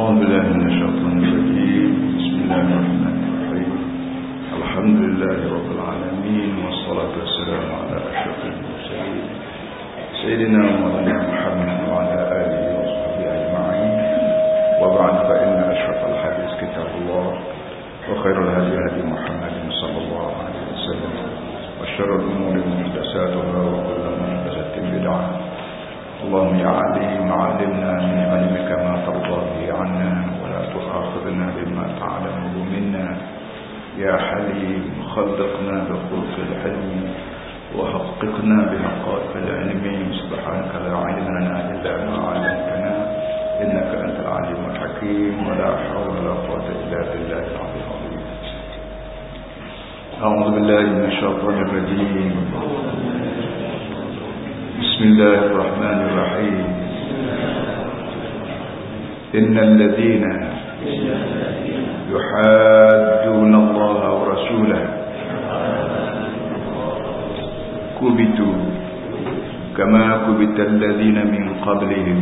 أعوذ بالله من الشيطان الرجيم. بسم الله الرحمن الرحيم. الحمد لله رب العالمين والصلاة والسلام على أشرف المرسلين. سيدنا مولانا محمد وعلى آله وصحبه أجمعين. وبعد فإن أشرف الحديث كتاب الله وخير الهدي هدي محمد صلى الله عليه وسلم وشر الأمور محدثاتها وكل محدثة بدعة. اللهم يا عليم علمنا من علمك ما ترضى به عنا ولا تؤاخذنا بما تعلمه منا. يا حليم خلقنا بخلق الحلم وحققنا بحقائق العلم. سبحانك لا علم لنا إلا ما علمتنا إنك أنت العليم الحكيم ولا حول ولا قوة إلا بالله العلي العظيم. أعوذ بالله من الشيطان الرجيم. بسم الله الرحمن الرحيم. إن الذين يحادون الله ورسوله كبتوا كما كبت الذين من قبلهم.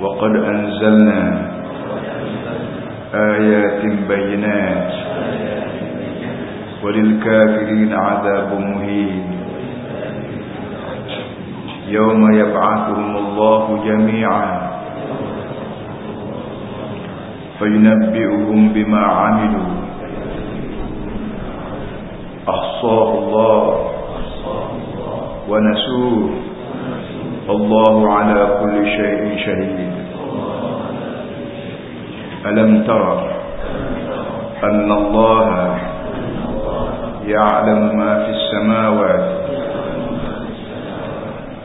وقد أنزلنا آيات بينات. وللكافرين عذاب مهين. يوم يبعثهم الله جميعا فينبئهم بما عملوا. أحصاه الله ونسوه. الله على كل شيء شهيد. ألم ترى أن الله يعلم ما في السماوات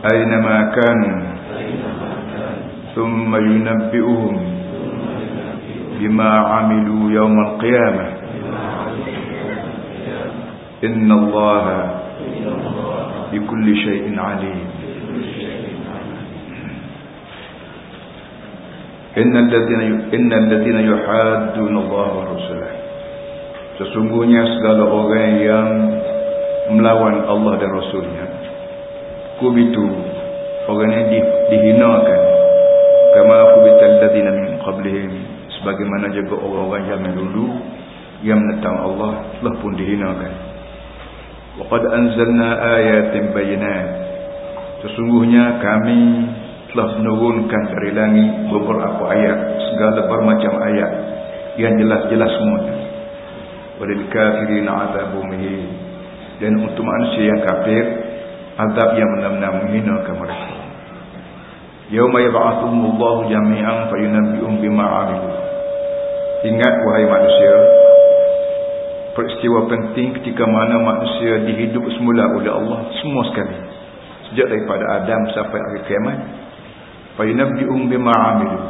أينما كانوا. ثم ينبئهم بما عملوا يوم القيامة. إن الله بكل شيء عليم. إن الذين إن الذين يحادون الله ورسوله sesungguhnya segala orang yang melawan Allah dan Rasulnya. Kubitu orang di, dihinakan. Kama kubital ladina min qablihim. Sebagaimana juga orang-orang yang dulu yang menentang Allah telah pun dihinakan. Waqad anzalna ayatin bayinat sesungguhnya kami telah menurunkan dari langit beberapa ayat segala bermacam ayat yang jelas-jelas semuanya. Walil kafirin muhin. Dan untuk manusia yang kafir azab yang benar-benar menghinakan mereka. Yauma yab'athumullahu jami'an fayunabbi'uhum bima 'amilu ingat wahai manusia peristiwa penting ketika mana manusia dihidup semula oleh Allah semua sekali. Sejak daripada Adam sampai akhir kiamat fayunabbi'uhum bima 'amilu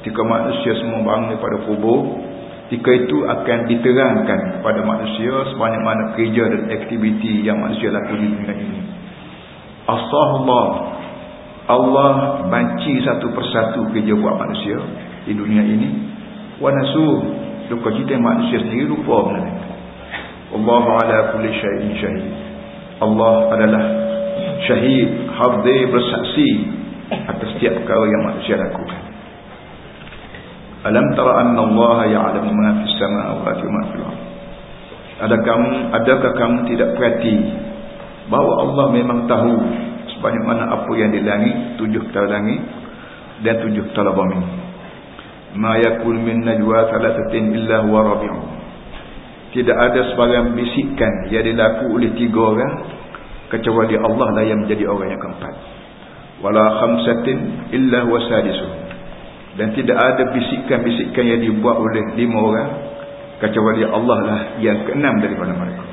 ketika manusia semua bangun daripada kubur ketika itu akan diterangkan kepada manusia sebanyak mana kerja dan aktiviti yang manusia lakukan di dunia ini Allah Allah banci satu persatu kerja buat manusia di dunia ini. Wa nasu luka cita manusia sendiri lupa benda Allah ala kulli syai'in syahid. Allah adalah syahid hadir bersaksi atas setiap perkara yang manusia lakukan. Alam tara anna Allah ya'lamu ma fis samawati wa ma fil ardh. Adakah kamu adakah kamu tidak perhati bahawa Allah memang tahu sebanyak mana apa yang di langit, tujuh tala langit dan tujuh tala bumi. Ma yakul min najwa thalathatin illa huwa rabi'u. Tidak ada sebarang bisikan yang dilaku oleh tiga orang kecuali Allah lah yang menjadi orang yang keempat. Wala khamsatin illa huwa sadisuhum dan tidak ada bisikan-bisikan yang dibuat oleh lima orang kecuali Allah lah yang keenam daripada mereka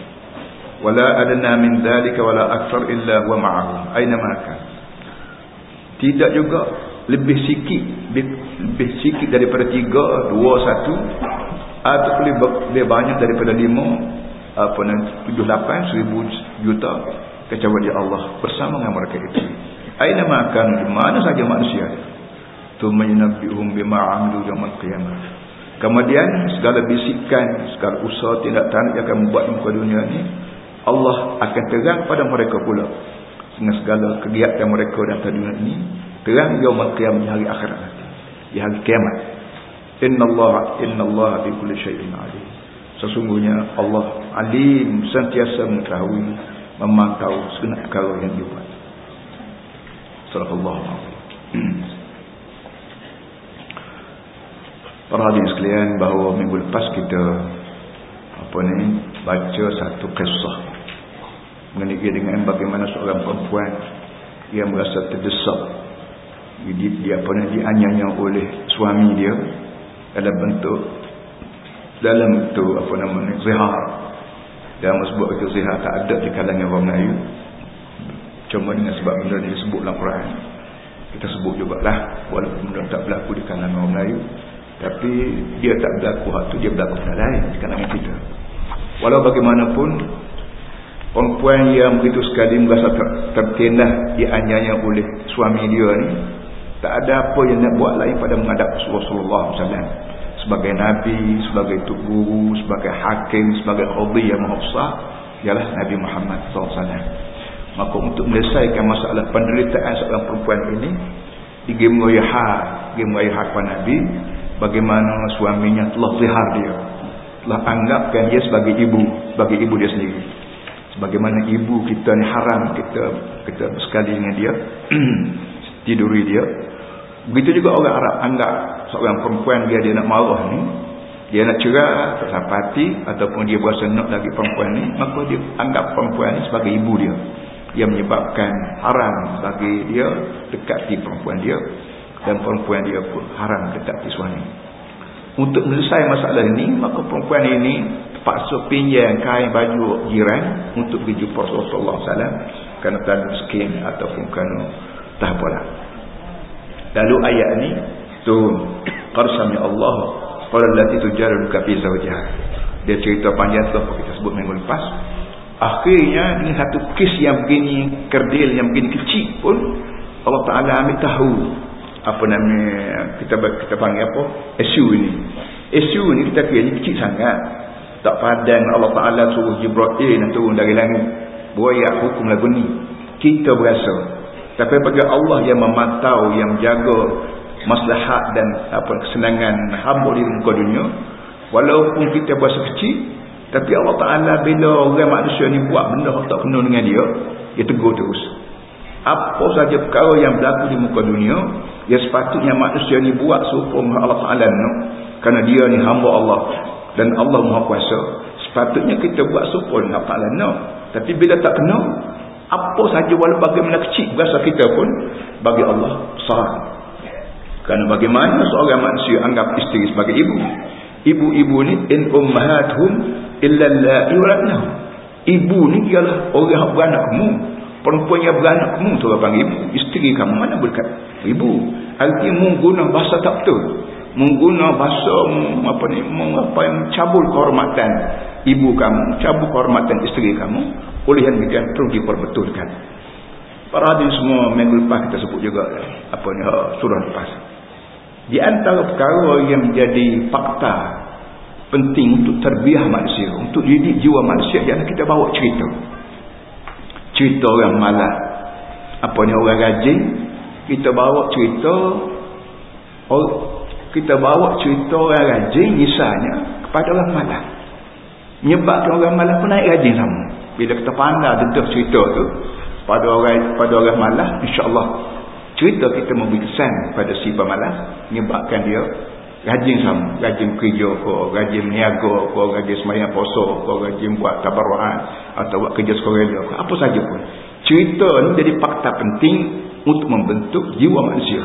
adna min dhalika wala akthar illa huwa ma'ahum. Aina ma kan tidak juga. Lebih sikit lebih, lebih sikit daripada tiga dua satu. Atau lebih, lebih banyak daripada lima. Apa tujuh lapan seribu juta kecuali Allah bersama dengan mereka itu. Aina makan di mana saja manusia tu menyinabihum bima amilu yaumil qiyamah. Kemudian segala bisikan segala usaha tindak tanduk yang akan membuat muka dunia ini Allah akan terang pada mereka pula. Dengan segala kegiatan mereka dan dunia ini terang yaumul qiyamah hari akhirat nanti. Di hari kiamat. Innallaha innallaha bi kulli syai'in alim. Sesungguhnya Allah alim sentiasa mengetahui memantau segala perkara yang dibuat. Sallallahu alaihi Para hadirin sekalian bahawa minggu lepas kita apa ni baca satu kisah mengenai dengan bagaimana seorang perempuan yang merasa terdesak. Jadi dia ni dianyanya oleh suami dia dalam bentuk dalam bentuk apa namanya zihar. Dalam sebab itu zihar tak ada di kalangan orang Melayu. Cuma dengan sebab benda ni disebut dalam Quran. Kita sebut jugalah walaupun benda tak berlaku di kalangan orang Melayu. Tapi dia tak berlaku waktu dia berlaku pada lain di kalangan kita. Walau bagaimanapun perempuan yang begitu sekali merasa terkendah dianyanya oleh suami dia ni tak ada apa yang nak buat lain pada menghadap Rasulullah SAW. Sebagai Nabi, sebagai Tuk Guru, sebagai Hakim, sebagai Qadhi yang mahusah. Ialah Nabi Muhammad SAW. Maka untuk menyelesaikan masalah penderitaan seorang perempuan ini. Digemuyahar, gemuyahar kepada Nabi. Bagaimana suaminya telah zihar dia. Telah anggapkan dia sebagai ibu. Sebagai ibu dia sendiri. Sebagaimana ibu kita ni haram kita kita sekali dengan dia. tiduri dia Begitu juga orang Arab anggap seorang perempuan dia dia nak marah ni, dia nak cerah, tak sapati ataupun dia berasa nak lagi perempuan ni, maka dia anggap perempuan ni sebagai ibu dia. Yang menyebabkan haram bagi dia dekati perempuan dia dan perempuan dia pun haram dekati suami. Untuk menyelesaikan masalah ini, maka perempuan ini terpaksa pinjam kain baju jiran untuk pergi jumpa Rasulullah SAW kerana tak miskin ataupun kerana tak apalah. Lalu ayat ni turun. Qarsami Allah qala allati tujaruka fi zawjiha. Dia cerita panjang tu apa kita sebut minggu lepas. Akhirnya dengan satu kes yang begini kerdil yang begini kecil pun Allah Taala ambil tahu apa nama kita kita panggil apa? Isu ini. Isu ini kita kira ni kecil sangat. Tak padan Allah Taala suruh Jibril nak turun dari langit. Buaya hukum lagu ni. Kita berasa tapi bagi Allah yang memantau, yang jaga maslahat dan apa kesenangan hamba di muka dunia, walaupun kita berasa kecil, tapi Allah Taala bila orang manusia ni buat benda tak kena dengan dia, dia tegur terus. Apa saja perkara yang berlaku di muka dunia, yang sepatutnya manusia ni buat supaya Allah Taala no, kerana dia ni hamba Allah dan Allah Maha Kuasa. Sepatutnya kita buat supaya Allah Taala no. Tapi bila tak kena, apa saja walau bagaimana kecil berasa kita pun bagi Allah besar kerana bagaimana seorang manusia anggap isteri sebagai ibu? Ibu-ibu ni in ummahatuhum illa waladnahum ibu ni ialah orang yang beranak kamu perempuan yang beranak kamu tu orang panggil ibu isteri kamu mana berkat ibu artinya menggunakan bahasa tak betul menggunakan bahasa apa ni apa yang cabul kehormatan ibu kamu cabul kehormatan isteri kamu oleh yang demikian perlu diperbetulkan. Para hadis semua minggu lepas kita sebut juga apa ni ha, surah lepas. Di antara perkara yang menjadi fakta penting untuk terbiah manusia, untuk didik jiwa manusia ialah kita bawa cerita. Cerita orang malas. Apa ni orang rajin, kita bawa cerita or, kita bawa cerita orang rajin misalnya kepada orang malas. Menyebabkan orang malas pun naik rajin sama bila kita pandai dedah cerita tu pada orang pada orang malas insyaallah cerita kita memberi kesan pada si pemalas menyebabkan dia rajin sama rajin kerja ke rajin niaga ke rajin sembahyang puasa ke rajin buat tabarruan atau buat kerja sekolah ke apa saja pun cerita ni jadi fakta penting untuk membentuk jiwa manusia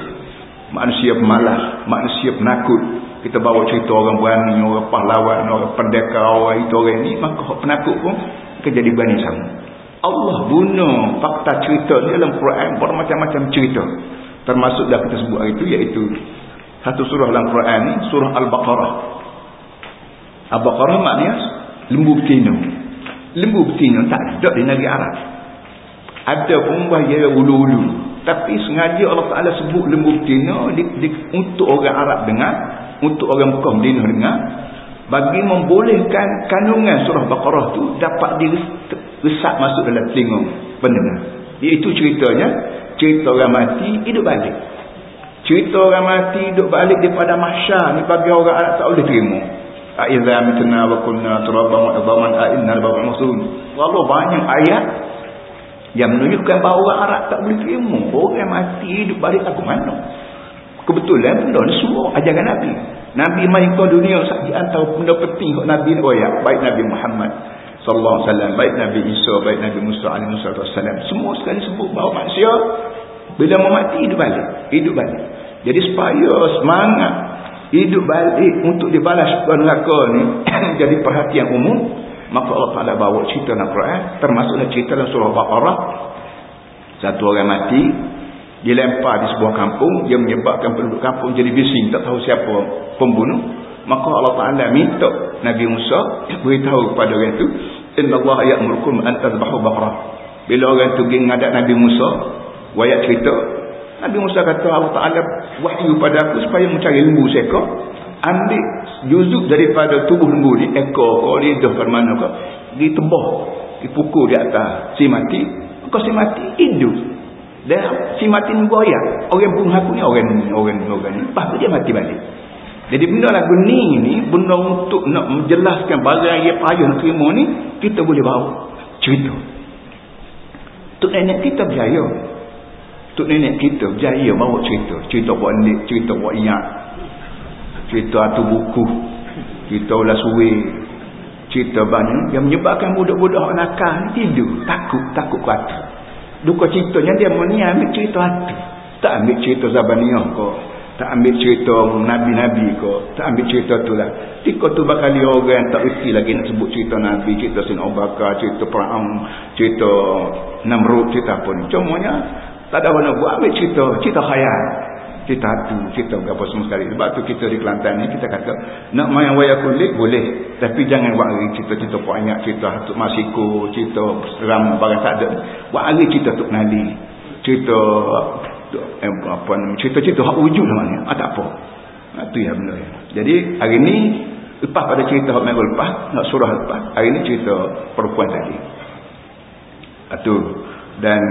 manusia pemalas manusia penakut kita bawa cerita orang berani orang pahlawan orang pendekar orang itu orang ini maka penakut pun akan jadi berani sama. Allah guna fakta cerita dalam Quran bermacam-macam cerita. termasuk dah kita sebut hari itu iaitu satu surah dalam Quran ni surah Al-Baqarah. Al-Baqarah maknanya lembu betina. Lembu betina tak ada di negeri Arab. Ada pun bahaya ulu-ulu tapi sengaja Allah Ta'ala sebut lembu betina di, di, untuk orang Arab dengar untuk orang Mekah Medina dengar bagi membolehkan kandungan surah Baqarah tu dapat diresak masuk dalam telinga. Pendengar iaitu ceritanya cerita orang mati hidup balik cerita orang mati hidup balik daripada mahsyar ni bagi orang Arab tak boleh terima. Aiza mitna wa kunna turaban wa idhaman a inna al-ba'd wallah banyak ayat yang menunjukkan bahawa orang Arab tak boleh terima. Orang mati hidup balik aku mana? Kebetulan benda ni semua ajaran Nabi. Nabi main ke dunia di antara benda penting untuk Nabi oh ya, baik Nabi Muhammad sallallahu alaihi wasallam baik Nabi Isa baik Nabi Musa alaihi wasallam. Semua sekali sebut bahawa manusia bila mau mati hidup balik. Hidup balik jadi supaya semangat hidup balik untuk dibalas neraka ni jadi perhatian umum maka Allah Taala bawa cerita dalam Quran termasuklah cerita dalam surah Baqarah satu orang mati dilempar di sebuah kampung yang menyebabkan penduduk kampung jadi bising tak tahu siapa pembunuh. Maka Allah Taala minta Nabi Musa beritahu kepada orang itu inna Allah ya'murukum an tadhbahu baqarah. Bila orang tu pergi ngadak Nabi Musa wayak cerita Nabi Musa kata Allah Taala wahyu pada aku supaya mencari lembu seekor ambil juzuk daripada tubuh lembu ni ekor kau lidah ke mana kau ditebah dipukul di atas si mati kau si mati hidup dan si mati ni goyak. Orang pun aku ni orang ni, orang ni, orang ni. Lepas tu dia mati balik. Jadi benda lagu ni ni, benda untuk nak menjelaskan barang yang payah nak terima ni, kita boleh bawa cerita. Tuk nenek kita berjaya. Tuk nenek kita berjaya bawa cerita. Cerita buat ni, cerita buat iyak. Cerita atu buku. Cerita ulas suwe. Cerita banyak yang menyebabkan budak-budak nakal tidur. Takut, takut kuat duka ceritanya dia mau ni ambil cerita hati tak ambil cerita Zabaniyah kok tak ambil cerita Nabi-Nabi kok tak ambil cerita tu lah tika tu bakal orang tak isi lagi nak sebut cerita Nabi cerita Sin Obaka cerita Perang cerita Namrud cerita apa ni cumanya tak ada mana buat. Ambil cerita cerita khayal. Cerita hati cerita berapa semua sekali. Sebab tu kita di Kelantan ni kita kata nak main wayang kulit boleh. Tapi jangan buat hari cerita-cerita banyak cerita Hatuk Masiko cerita seram barang tak ada. Buat hari cerita Tuk Nali cerita eh, apa cerita-cerita hak wujud namanya. Ah, tak apa. Ah, tu ya benda ya. jadi hari ni lepas pada cerita hak minggu lepas nak surah lepas hari ni cerita perempuan tadi. Itu ah, dan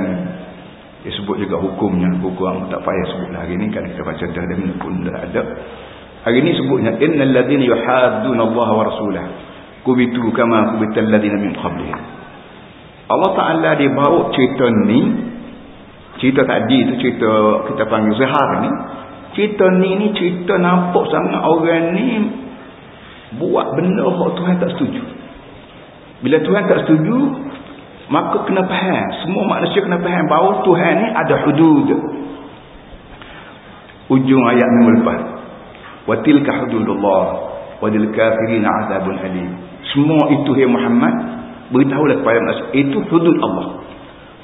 dia sebut juga hukumnya. Hukum tak payah sebut hari ni. Kan kita baca dah dan pun dah ada. Hari ni sebutnya innal ladina yuhadduna Allah wa rasulah. Kubitu kama kubital ladina min qablihim. Allah Taala dia bawa cerita ni. Cerita tadi tu cerita kita panggil zahar ni. Cerita ni ni cerita nampak sangat orang ni buat benda yang Tuhan tak setuju. Bila Tuhan tak setuju maka kena faham. Semua manusia kena faham bahawa Tuhan ni ada hudud. Ujung ayat minggu lepas wa tilka hududullah wa dil kafirin azabun alim. Semua itu ya Muhammad beritahulah kepada manusia itu hudud Allah.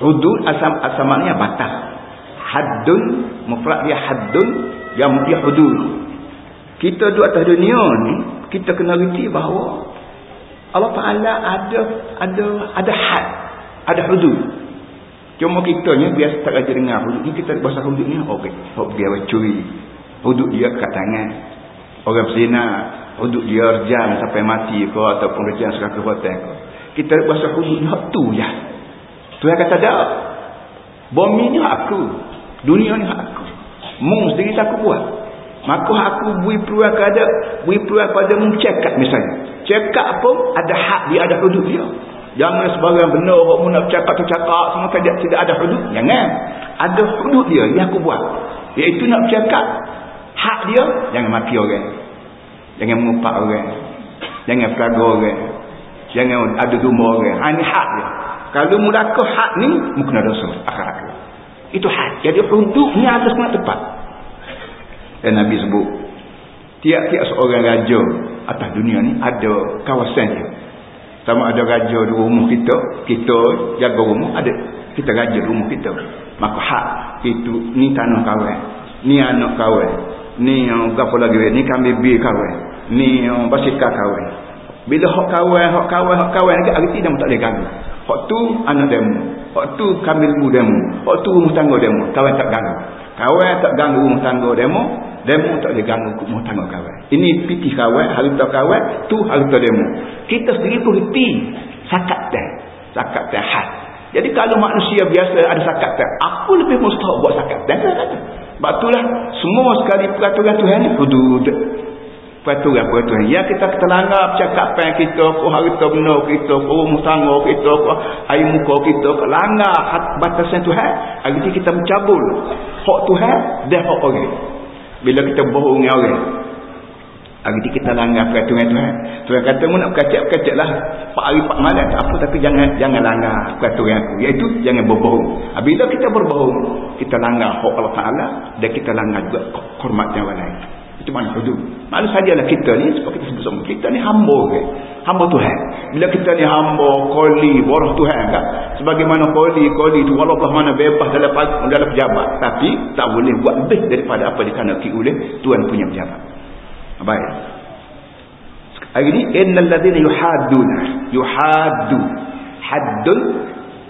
Hudud asam asamannya batas. Haddun mufrad dia haddun yang dia hudud. Kita duduk atas dunia ni kita kena reti bahawa Allah Taala ada ada ada had ada hudud. Cuma kita ni biasa tak aja dengar hudud ni kita bahasa hudud ni hok dia curi hudud dia kat tangan. Orang berzina hudud dia rejam sampai mati ke ataupun rejam sekali hotel ke. Kita bahasa hudud ni tu je Tuhan kata dah bumi ni aku dunia ni aku. Mung sendiri tak aku buat. Maka aku beri peluang kepada beri peluang kepada mu cakap misalnya. Cakap pun ada hak dia ada hudud dia Jangan sebarang benda orang mu nak cakap tu cakap semua tidak tidak ada hudud. Jangan. Ada hudud dia yang aku buat. Iaitu nak cakap hak dia jangan mati orang. Jangan mengupak orang. Jangan pelaga orang. Jangan ada domba orang. Ha, ini hak dia. Kalau mula ke hak ni mungkin ada dosa akhirat. Itu hak. Jadi hudud ni harus kena tepat. Dan Nabi sebut tiap-tiap seorang raja atas dunia ni ada kawasan dia sama ada raja di rumah kita kita jaga rumah ada. Kita raja di rumah kita. Maka hak itu ni tanah kawan ni anak kawan ni yang apa lagi ni kami bi kawan ni yang basikal kawan. Bila hak kawan hak kawan hak kawan lagi arti dah tak boleh ganggu. Hak tu anak demo hak tu kami demo hak tu rumah tangga demo kawan tak ganggu. Kawan tak ganggu rumah tangga demo demo tak boleh ganggu rumah tangga kawan. Ini piti kawan harta kawan tu harta demo. Kita sendiri pun reti sakat dah sakat dah had jadi kalau manusia biasa ada sakat dah aku lebih mustahak buat sakat dah sebab itulah semua sekali peraturan Tuhan ni hudud peraturan-peraturan yang kita terlanggar percakapan kita ko harta benda kita ko rumah tangga kita ko air muka kita ko langgar batasan Tuhan. Hari kita mencabul. Hak Tuhan dan hak orang bila kita bohong orang hari kita langgar peraturan Tuhan Tuhan kata mu nak kacak-kacak lah. Pak hari pak malam apa tapi jangan jangan langgar peraturan aku. Iaitu jangan berbohong bila kita berbohong kita langgar hak Allah Ta'ala dan kita langgar juga hormat yang lain itu mana hudud. Mana sajalah kita ni, sebab kita sebut sama. Kita ni hamba ke? Hamba Tuhan. Bila kita ni hamba, koli, borah Tuhan kan? Sebagaimana koli, koli itu walaupun mana bebas dalam dalam pejabat. Tapi tak boleh buat lebih daripada apa dikandaki oleh Tuhan punya pejabat. Baik. Hari ini, innal ladhina yuhadun. Yuhadun. Haddun.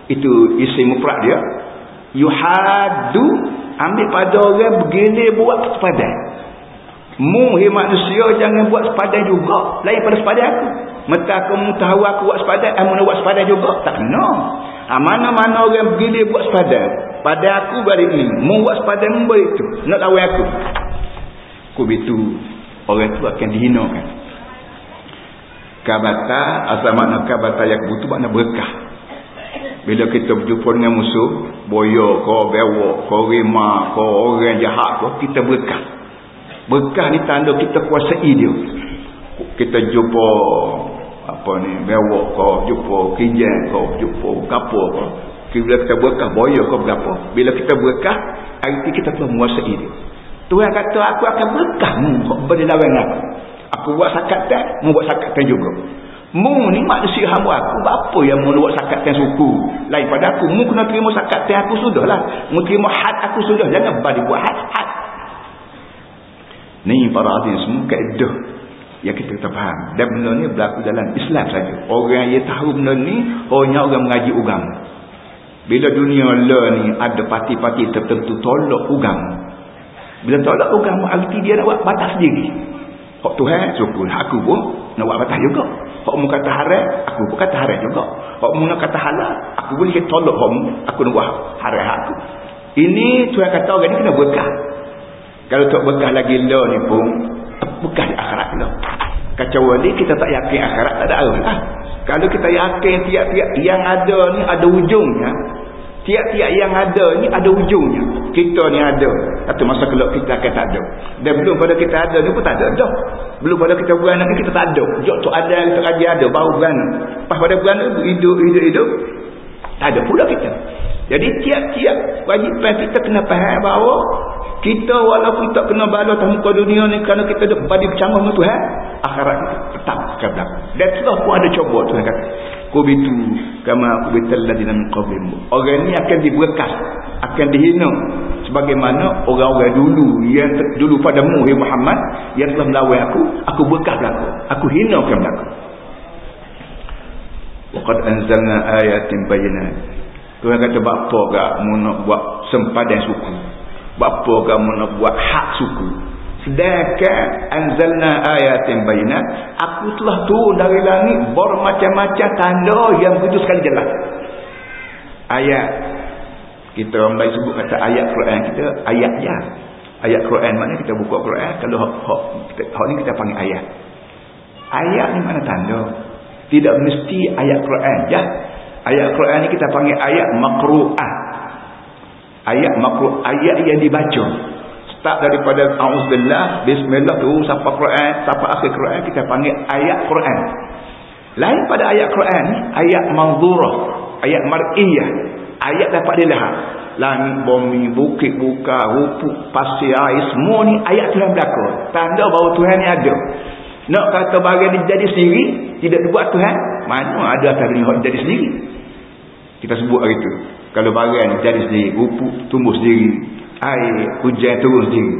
Itu isi muprak dia. Yuhadu. Ambil pada orang begini buat sepadan. Mu hai manusia jangan buat sepadan juga. Lain pada sepadan aku. Mata aku mu tahu aku buat sepadan, kamu nak buat sepadan juga. Tak kena. Ha, mana-mana orang dia buat sepadan. Pada aku balik ni. Mu buat sepadan mu balik tu. Nak lawan aku. Begitu. Orang tu akan dihinakan. Kabata, asal makna kabata yang butuh makna berkah. Bila kita berjumpa dengan musuh, boyo, kau bewok, kau rima, kau orang jahat, kau, kita berkah. Bekah ni tanda kita kuasai dia. Kita jumpa apa ni, bewok kau, jumpa kijan kau, jumpa kapur kau. Bila kita berkah, boya kau berapa. Bila kita berkah, arti kita telah menguasai dia. Tuhan kata, aku akan berkah mu berlawan aku. Aku buat sakatan, mu buat sakatan juga. Mu ni manusia hamba aku. Apa yang mu buat sakatan suku? Lain pada aku. Mu kena terima sakatan aku sudah lah. Mu terima had aku sudah. Jangan balik buat had. Had Ni para hadirin semua kaedah yang kita tak faham. Dan benda ni berlaku dalam Islam saja. Orang yang tahu benda ni hanya orang mengaji ugam. Bila dunia lah ni ada parti-parti tertentu tolak ugam. Bila tolak ugam arti dia nak buat batas sendiri. Hak Tuhan syukur aku pun nak buat batas juga. Hak mu kata haram, aku pun kata haram juga. Hak mu nak kata halal, aku boleh tolak hak aku nak buat haram aku. Ini Tuhan kata orang ni kena berkah. Kalau tak bekah lagi lah ni pun Bekah di akhirat lah Kecuali kita tak yakin akhirat tak ada arah lah. Kalau kita yakin tiap-tiap yang ada ni ada ujungnya Tiap-tiap yang ada ni ada ujungnya Kita ni ada. Satu masa kelak kita akan tak ada. Dan belum pada kita ada ni pun tak ada dah. Belum pada kita beranak ni kita tak ada. Jok tu ada, kita kaji ada, baru beranak Pas pada beranak hidup, hidup, hidup Tak ada pula kita. Jadi tiap-tiap wajipan kita kena faham bahawa kita walaupun tak kena bala atas muka dunia ni kerana kita ada badi bercanggah dengan Tuhan akhirat tetap akan berlaku dan setelah pun ada cuba Tuhan kata. Kubitu kama kubital ladina min qablim orang ni akan diberkas akan dihina. Sebagaimana orang-orang dulu yang dulu pada ya Muhammad yang telah melawan aku aku berkas berlaku aku. Hina akan berlaku waqad anzalna ayatin bayinat Tuhan kata bapa gak mu nak buat sempadan suku Bapa kamu nak buat hak suku. Sedangkan anzalna ayatin bayinat. Aku telah turun dari langit bermacam-macam tanda yang begitu sekali jelas. Ayat. Kita orang lain sebut kata ayat Quran kita. Ayat ya. Ayat Quran maknanya kita buka Quran. Kalau hak, hak, kita, hak ni kita panggil ayat. Ayat ni mana tanda? Tidak mesti ayat Quran. Ya. Ayat Quran ni kita panggil ayat makru'ah ayat makruh ayat yang dibaca. Start daripada auzubillah bismillah tu sampai Quran sampai akhir Quran kita panggil ayat Quran. Lain pada ayat Quran ayat manzurah ayat mar'iyah ayat dapat dilihat. Langit bumi bukit buka rupuk pasir air semua ni ayat Tuhan berlaku. Tanda bahawa Tuhan ni ada. Nak kata bahagian dia jadi sendiri tidak dibuat Tuhan mana ada atas dunia jadi sendiri? Kita sebut hari itu kalau barang jadi sendiri rupuk tumbuh sendiri air hujan turun sendiri.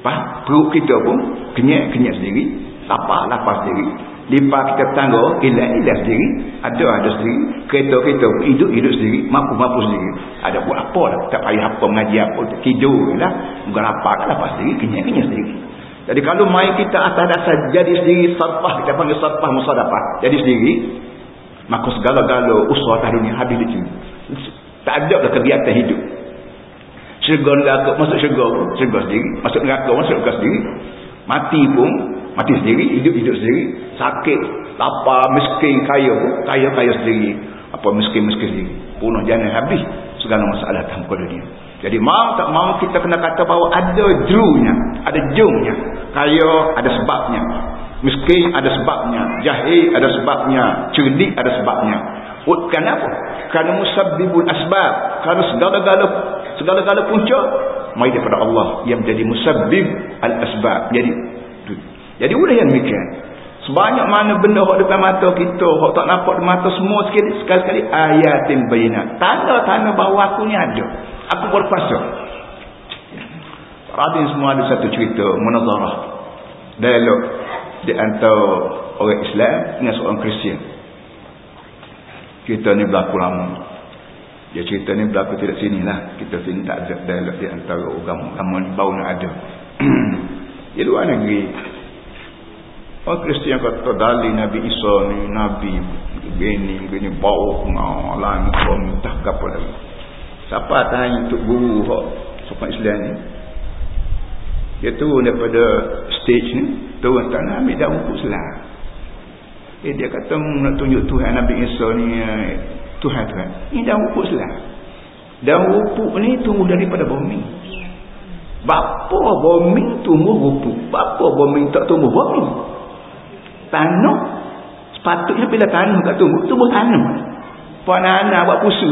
Faham? perut kita pun kenyat-kenyat sendiri lapar-lapar sendiri. Limpah kita tangga ilah-ilah sendiri ada ada sendiri. Kereta kita pun hidup-hidup sendiri mampu-mampu sendiri. Ada buat apa lah tak payah apa mengaji apa tidur lah. Bukan lapar kan lapar sendiri kenyat-kenyat sendiri. Jadi kalau main kita atas dasar jadi sendiri sarpah kita panggil sarpah musadapah jadi sendiri maka segala-gala usaha atas dunia habis di sini tak ada lah kegiatan hidup. Syurga neraka masuk syurga pun syurga sendiri. Masuk neraka masuk neraka sendiri. Mati pun mati sendiri hidup-hidup sendiri. Sakit lapar miskin kaya pun kaya-kaya sendiri. Apa miskin-miskin sendiri? Punuh jana habis segala masalah tanpa dunia jadi mau tak mau kita kena kata bahawa ada jerunya ada jumnya kaya ada sebabnya. Miskin ada sebabnya. Jahil ada sebabnya. Cerdik ada sebabnya kenapa? kerana musabbibul asbab. Kerana segala-gala segala-gala punca mai daripada Allah yang menjadi musabbib al-asbab. Jadi jadi boleh yang demikian. Sebanyak mana benda hak depan mata kita hak tak nampak di mata semua sekali sekali-sekali ayatin bayinat tanda-tanda bahawa aku ni ada. Aku berkuasa. Radin semua ada satu cerita munazarah. Dialog di antara orang Islam dengan seorang Kristian kita ni berlaku lama Ya cerita ni berlaku tidak sini lah. Kita sini tak ada dialog di antara agama-agama baru nak ada. di luar negeri. Orang Kristian kata dali Nabi Isa ni Nabi begini begini bau ngalang kau minta apa lagi. Siapa tanya untuk guru hok sopan Islam ni? Dia turun daripada stage ni, turun tanah ambil dah buku selah. Eh dia kata nak tunjuk Tuhan Nabi Isa ni eh, Tuhan Tuhan. Ini daun rupuk selah. Daun rupuk ni tumbuh daripada bumi. Bapa bumi tumbuh rupuk. Bapa bumi tak tumbuh bumi. Tanah. Sepatutnya bila tanah tak tumbuh, tumbuh tanah. Puan anak-anak buat pusu.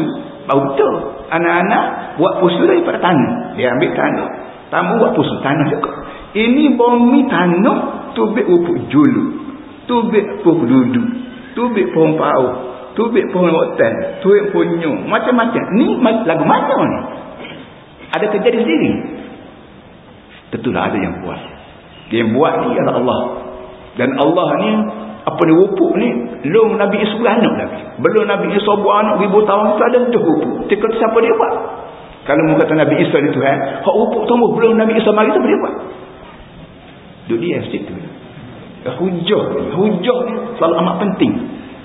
Baru betul. Anak-anak buat pusu daripada tanah. Dia ambil tanah. Tamu buat pusu. Tanah juga. Ini bumi tanah. Tubik rupuk julu. Tubik rupuk duduk. Tubik pohon pauh tubik pohon rotan, tubik punyu, macam-macam. Ni lagu mana ni? Ada terjadi sendiri. Tentulah ada yang buat. Yang buat ni adalah Allah. Dan Allah ni, apa ni wupuk ni, belum Nabi Isa anak lagi. Belum Nabi Isa buat anak ribu tahun tu ada tu wupuk. Teka siapa dia buat? Kalau mu kata Nabi Isa ni Tuhan, hak wupuk tumbuh belum Nabi Isa mari tu dia buat. Dunia situ. Hujah, hujah ni selalu amat penting.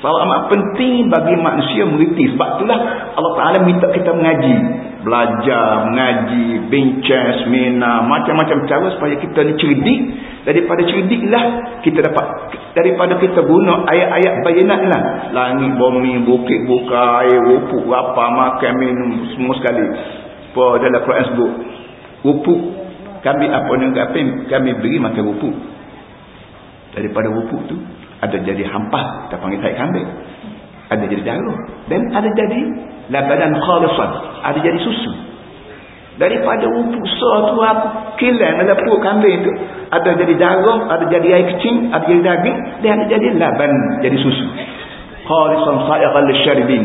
Sebab amat penting bagi manusia mengerti. Sebab itulah Allah Ta'ala minta kita mengaji. Belajar, mengaji, bincang, seminar, macam-macam cara supaya kita ni cerdik. Daripada cerdiklah kita dapat, daripada kita guna ayat-ayat bayanat lah. Langit, bumi, bukit, buka, air, rupuk, apa, makan, minum, semua sekali. Apa dalam Quran sebut. Rupuk. Kami apa kami, kami beri makan rupuk. Daripada rupuk tu ada jadi hampah kita panggil tai kambing. Ada jadi darah dan ada jadi labanan khalisan. Ada jadi susu. Daripada rupuk tu aku kilang dalam perut kambing tu. Ada jadi darah ada jadi air kecil ada jadi daging. Dan ada jadi laban jadi susu. Khalisan sa'iqan lisyaribin.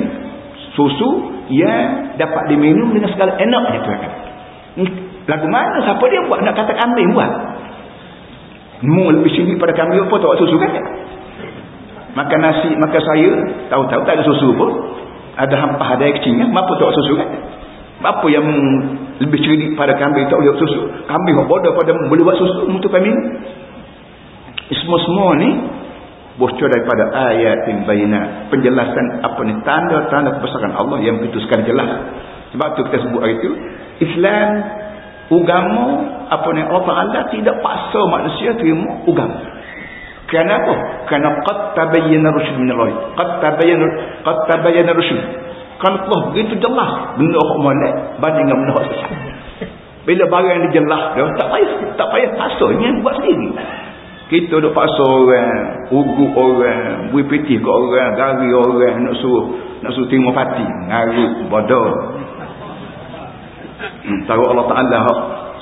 Susu yang dapat diminum dengan segala enak dia tu lagu mana siapa dia buat nak kata kambing buat mu lebih sini pada kambing apa? Tak susu kan? Makan nasi makan saya tahu-tahu tak ada susu pun. Ada hampah ada yang kecilnya apa tak susu kan? Apa yang lebih cerdik pada kambing tak boleh susu? Kambing yang bodoh pada boleh buat susu untuk kami? Semua-semua ni bocor daripada ayat yang bayinat penjelasan apa ni? Tanda-tanda kebesaran Allah yang begitu sekali jelas. Sebab tu kita sebut hari itu Islam agama apa ni Allah Ta'ala tidak paksa manusia terima agama Kenapa? Kerana qad tabayyana rusyd min al-ghayy. Qad tabayyana qad tabayyana rusyd. Kan Allah begitu jelas benda hak molek banding dengan benda sesat. Bila barang yang jelas dah tak payah tak payah pasalnya buat sendiri. Kita duk paksa orang, ugu orang, bui piti ke orang, gari orang nak suruh nak suruh terima pati, ngaru bodoh. Hmm, tahu Allah Taala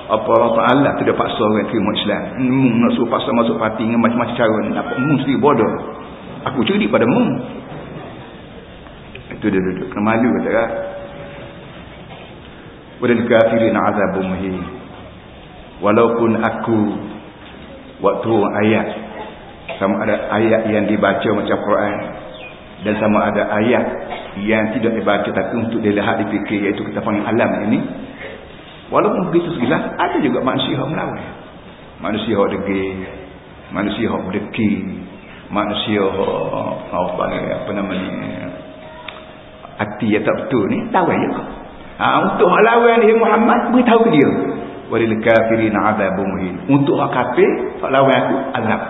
apa Allah Ta'ala tu dia paksa orang terima Islam. Hmm, nak suruh paksa masuk parti dengan macam-macam cara nak mu sendiri bodoh. Aku cerdik pada mu itu dia duduk kena malu kata kan. Walil kafirin azabun muhin walaupun aku waktu ayat sama ada ayat yang dibaca macam Quran dan sama ada ayat yang tidak dibaca tapi untuk dilihat dipikir iaitu kita panggil alam ini. Walaupun begitu segilas ada juga manusia yang melawan. Manusia yang degi manusia yang berdeki manusia yang apa namanya hati yang tak betul ni tahu juga ha, untuk melawan dia Muhammad beritahu ke dia. Walil kafirin azabun muhin. Untuk orang kafir lawan aku azab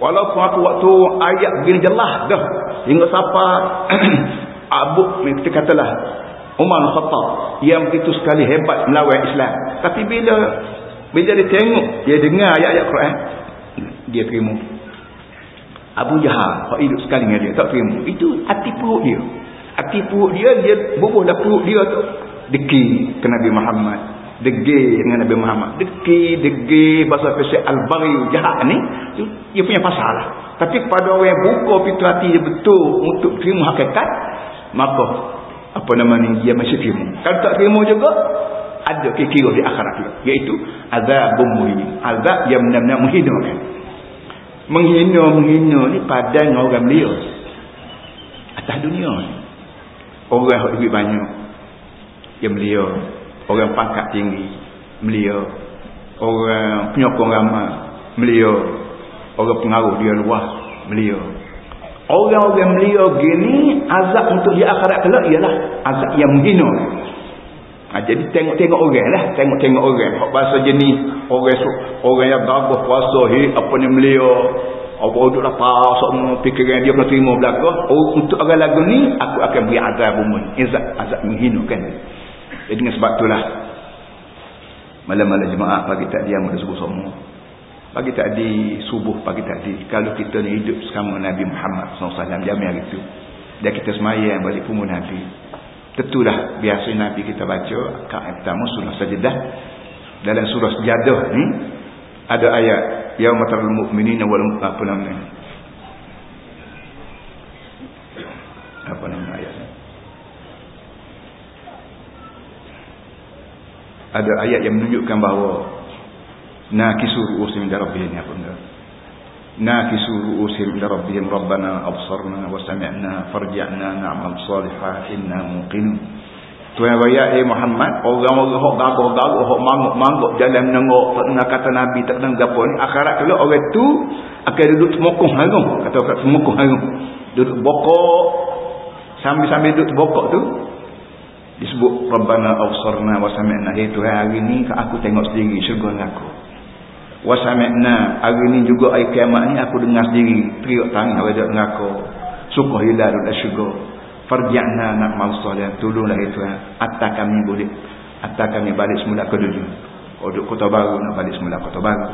walaupun aku waktu ayat begini jelas dah. Hingga siapa Abu kita katalah Umar Khattab yang begitu sekali hebat melawan Islam. Tapi bila bila dia tengok dia dengar ayat-ayat Quran dia terima. Abu Jahal kau hidup sekali dengan dia tak terima. Itu hati perut dia. Hati perut dia dia bubuhlah perut dia tu. Deki ke Nabi Muhammad degi dengan Nabi Muhammad. Degi degi bahasa Persia Al-Bari jahat ni. Dia punya pasal lah. tapi pada orang yang buka pintu hati dia betul untuk terima hakikat maka apa nama ni dia masih terima. Kalau tak terima juga ada kira di akhirat dia. Iaitu azab muhin. Azab yang benar-benar menghina kan menghina menghina ni padan orang belia. Atas dunia ni. Orang yang lebih banyak yang belia orang pangkat tinggi belia orang penyokong ramah belia orang pengaruh dia luas belia orang-orang belia gini azab untuk di akhirat kelak ialah azab yang menghina. Ha, jadi tengok-tengok orang lah tengok-tengok orang. Bahasa jenis orang orang yang gagah puasa apa ni belia apa duduk lapar semua fikiran dia pernah terima belakang. Oh, untuk orang lagu ni aku akan beri azab umum. Azab, azab menghina kan jadi dengan sebab itulah. Malam-malam jemaah pagi tak diam ada subuh semua pagi tak di subuh pagi tak di. Kalau kita ni hidup sama Nabi Muhammad SAW jam hari itu dan kita semayang balik pun Nabi. Tentulah biasa Nabi kita baca kat pertama surah sajadah dalam surah sejadah ni ada ayat yauma taral mu'minina wal apa namanya apa ayatnya ada ayat yang menunjukkan bahawa nakisu ru'usim ila rabbihim apa enggak nakisu ru'usim ila rabbihim rabbana absarna wa sami'na farji'na na'mal salihan inna muqinun Tuhan raya eh Muhammad orang-orang hok gagah-gagah hok manguk-manguk jalan menengok tak dengar kata Nabi tak dengar gapo ni akhirat kalau orang tu akan duduk semokong harung kata orang semokong harung duduk bokok sambil-sambil duduk bokok tu disebut Rabbana awsarna wa sami'na. Hey Tuhan hari ni aku tengok sendiri syurga aku. Wa sami'na. Hari ni juga hari kiamat ni aku dengar sendiri teriak tangan orang dengar aku. Suka hilal dan syurga. Farji'na na'mal soleh. Tolonglah itu atas kami boleh atas kami balik semula ke dunia duduk kota baru nak balik semula kota baru.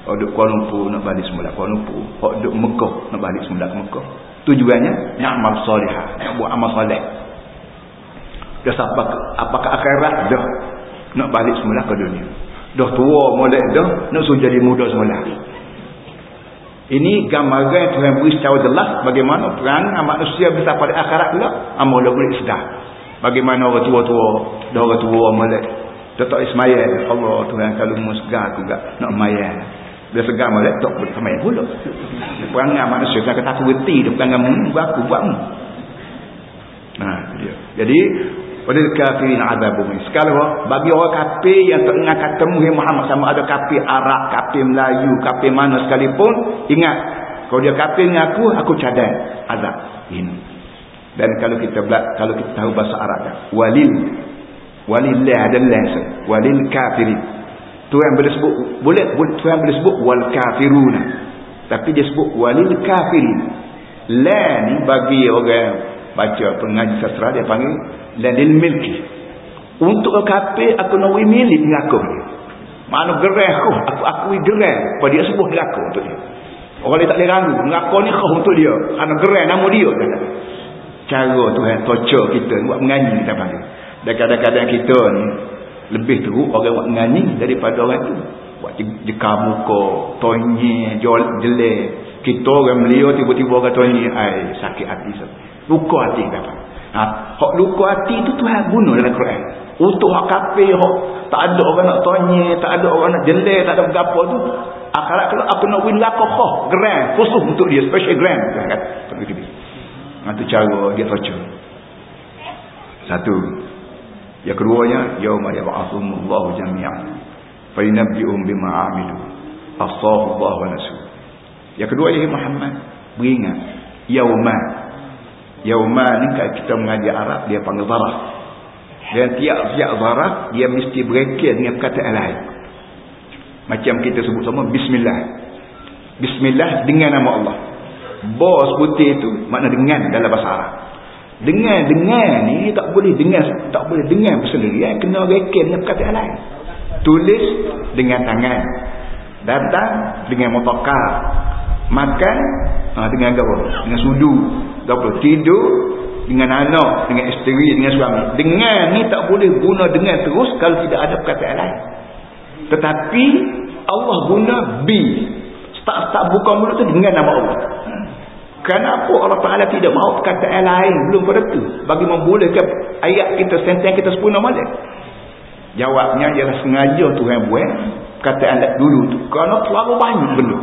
Duduk Kuala Lumpur nak balik semula Kuala Lumpur. Duduk Mekah nak balik semula ke Mekah. Tujuannya na'mal solehah nak buat amal soleh dah sampai apakah akhirat dah nak balik semula ke dunia dah tua molek dah nak suruh jadi muda semula ini gambaran Tuhan beri secara jelas bagaimana peranan manusia bisa pada akhirat pula. Amal dah boleh sedar. Bagaimana orang tua-tua, dah orang tua molek. Datuk Ismail, Allah Tuhan kalau mu segar aku nak mayat. Dia segar molek tak boleh sampai pula. Perangai manusia kata aku reti dia perangai mu aku buat mu. Nah, dia. Jadi pada kafirin azabum sekali bagi orang kafir yang tak ingat kata Muhammad sama ada kafir Arab kafir Melayu kafir mana sekalipun ingat kalau dia kafir dengan aku aku cadang azab. Ini dan kalau kita kalau kita tahu bahasa Arab walil walillah adalah walil kafirin. Tuhan boleh sebut boleh Tuhan boleh sebut wal kafiruna. Tapi dia sebut walil kafirin. La ni bagi orang baca pengaji sastra dia panggil ladil milki untuk kafir aku nak milik ngaku mana gerai aku? Aku akui gerai pada dia sebuah ngaku untuk dia? Orang dia tak boleh ragu ngaku ni kau untuk dia. Kerana gerai nama dia kata. cara Tuhan tocok kita buat menganyi kita panggil. Dan kadang-kadang kita ni lebih teruk orang buat menganyi daripada orang tu. Buat jeka muka tonye jelek kita orang melia tiba-tiba orang tonye ai sakit hati luka hati kita Ha, hak luka hati tu Tuhan bunuh dalam Quran. untuk hak kafir hak tak ada orang nak tanya tak ada orang nak jelek tak ada berapa tu. Akhirat kalau aku nak win lakoh grand khusus untuk dia special grand. Kan begitu itu cara dia baca satu. Yang keduanya yauma yab'athumullahu jami'an fa yunabbi'uhum bima 'amilu Allah wa nasu yang kedua ialah Muhammad beringat yauma yauma ni kalau kita mengajar Arab dia panggil zarah. Dan tiap-tiap zarah dia mesti berekir dengan perkataan lain. Macam kita sebut sama bismillah. Bismillah dengan nama Allah. Bos putih itu makna dengan dalam bahasa Arab. Dengan dengan ni tak boleh dengar tak boleh dengar bersendirian kena rekam dengan perkataan lain. Tulis dengan tangan. Datang dengan motokar makan ha, dengan apa? Dengan sudu. Apa? Tidur dengan anak dengan isteri dengan suami. Dengan ni tak boleh guna dengan terus kalau tidak ada perkataan lain. Tetapi Allah guna bi. Start-start buka mulut tu dengan nama Allah. Kenapa Allah Ta'ala tidak mahu perkataan lain? Belum pada tu. Bagi membolehkan ayat kita sentence kita sempurna balik jawabnya ialah sengaja Tuhan buat perkataan dulu tu kerana terlalu banyak benda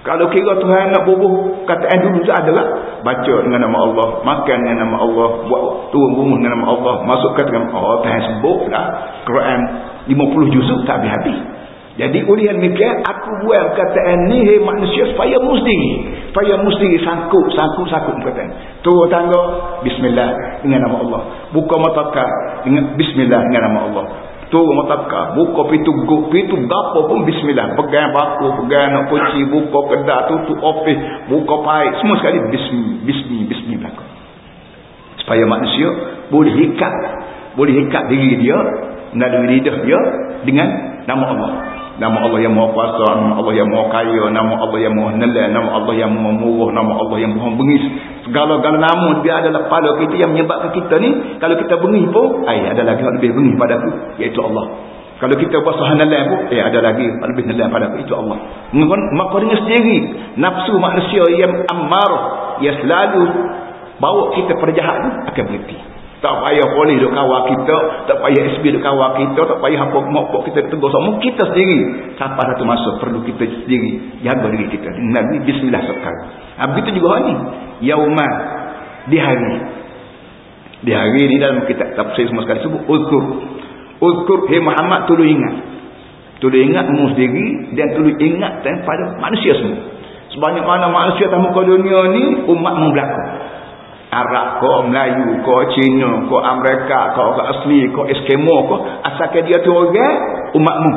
kalau kira Tuhan nak bubuh perkataan dulu tu adalah baca dengan nama Allah makan dengan nama Allah buat turun rumah dengan nama Allah masuk ke dengan Allah Tuhan sebut lah Quran 50 juzuk tak habis-habis jadi yang demikian aku buat perkataan ni hey manusia supaya mesti supaya mesti sangkut sangkut sangkut perkataan. Turun tangga bismillah dengan nama Allah. Buka mata dengan bismillah dengan nama Allah. Turun mata buka pintu guk pintu gapo pun bismillah. Pegang baku, pegang nak kunci, buka kedai, tutup office, buka paip, semua sekali bismi bismi bismi belaka. Supaya manusia boleh ikat boleh ikat diri dia melalui lidah dia dengan nama Allah nama Allah yang maha kuasa nama Allah yang maha kaya nama Allah yang maha nelai nama Allah yang maha murah nama Allah yang maha bengis. Segala-gala nama dia adalah pada kita yang menyebabkan kita ni kalau kita bengis pun ay, ada lagi yang lebih bengis pada aku iaitu Allah. Kalau kita bahasa nelai pun eh, ada lagi yang lebih nelai pada aku itu Allah. Maka dengan sendiri nafsu manusia yang ammar yang selalu bawa kita perjahat akan berhenti tak payah polis duk kawal kita, tak payah SB duk kawal kita, tak payah apa mokok kita tegur semua kita sendiri. Sampai satu masa perlu kita sendiri jaga diri kita. Nabi bismillah sekali. Ha, begitu juga ni. Yauma di hari. Di hari ni dalam kitab tafsir semua sekali sebut ulkur. Ulkur hey Muhammad tulu ingat. Tulu ingat mu sendiri dan tulu ingat pada manusia semua. Sebanyak mana manusia tamu ke dunia ni umat mu berlaku. Arab ko Melayu ko Cina ko Amerika ko orang asli ko Eskimo ko asalkan dia tu orang umatmu.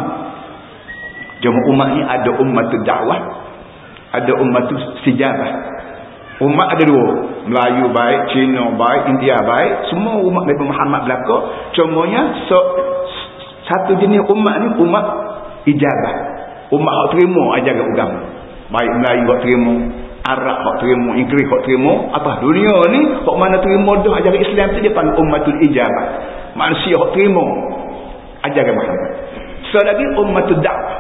Cuma umat ni ada umat tu dakwah ada umat tu sejarah umat ada dua Melayu baik Cina baik India baik semua umat Nabi Muhammad belaka cumanya so, satu jenis umat ni umat ijabah. Umat yang terima ajaran agama. Baik Melayu yang terima Arab hak terima, Inggeris hak terima, atas dunia ni hak mana terima dah ajaran Islam tu dia panggil ummatul ijabah. Manusia hak terima ajaran Muhammad. Selagi ummatul dakwah.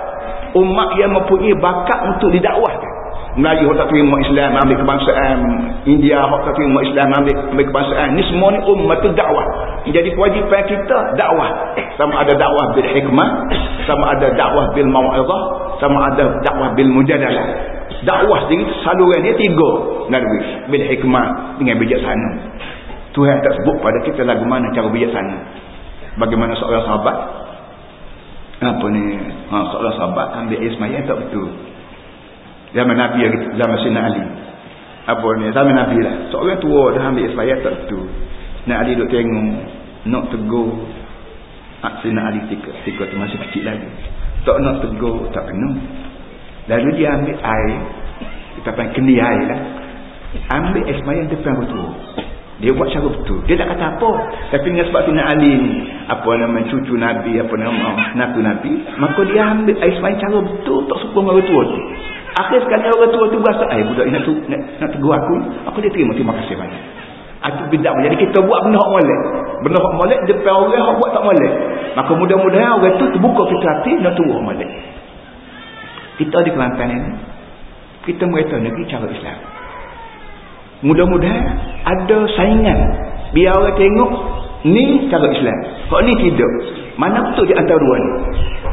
Umat yang mempunyai bakat untuk didakwahkan. Melayu hak tak terima Islam ambil kebangsaan, India hak tak terima Islam ambil, ambil kebangsaan. Ni semua ni ummatul dakwah. Jadi kewajipan kita dakwah. Sama ada dakwah bil hikmah, sama ada dakwah bil mau'izah, sama ada dakwah bil mujadalah dakwah sendiri saluran dia tiga. Nalwi bil hikmah dengan bijaksana. Tuhan tak sebut pada kita lagu mana cara bijaksana. Bagaimana seorang sahabat? Apa ni? Ha, seorang sahabat ambil Ismail tak betul. Zaman Nabi zaman Sina Ali. Apa ni? Zaman Nabi lah. Seorang tua dah ambil Ismail tak betul. Nak Ali duk tengok nak tegur. Sina Ali tika, tika tu masih kecil lagi. Tak nak tegur tak kena Lalu dia ambil air. Kita panggil kendi air lah. Ambil es mayang depan betul. Dia buat cara betul. Dia tak kata apa. Tapi dengan sebab Tina Ali ni. Apa nama cucu Nabi. Apa nama Nabi Nabi. Maka dia ambil air mayang cara betul. Tak suka dengan orang tua tu. Akhir sekali orang tua tu berasa. Eh budak nak, nak, nak tegur aku. Aku dia terima. Terima kasih banyak. Itu bidak. Jadi kita buat benda yang molek. Benda yang molek. Depan orang yang buat tak molek. Maka mudah-mudahan orang tu terbuka kita hati. Nak turun molek kita di Kelantan ini kita mereka negeri cara Islam mudah-mudahan ada saingan biar orang tengok Ni cara Islam. Kok ni tidak. Mana betul di antara dua ni?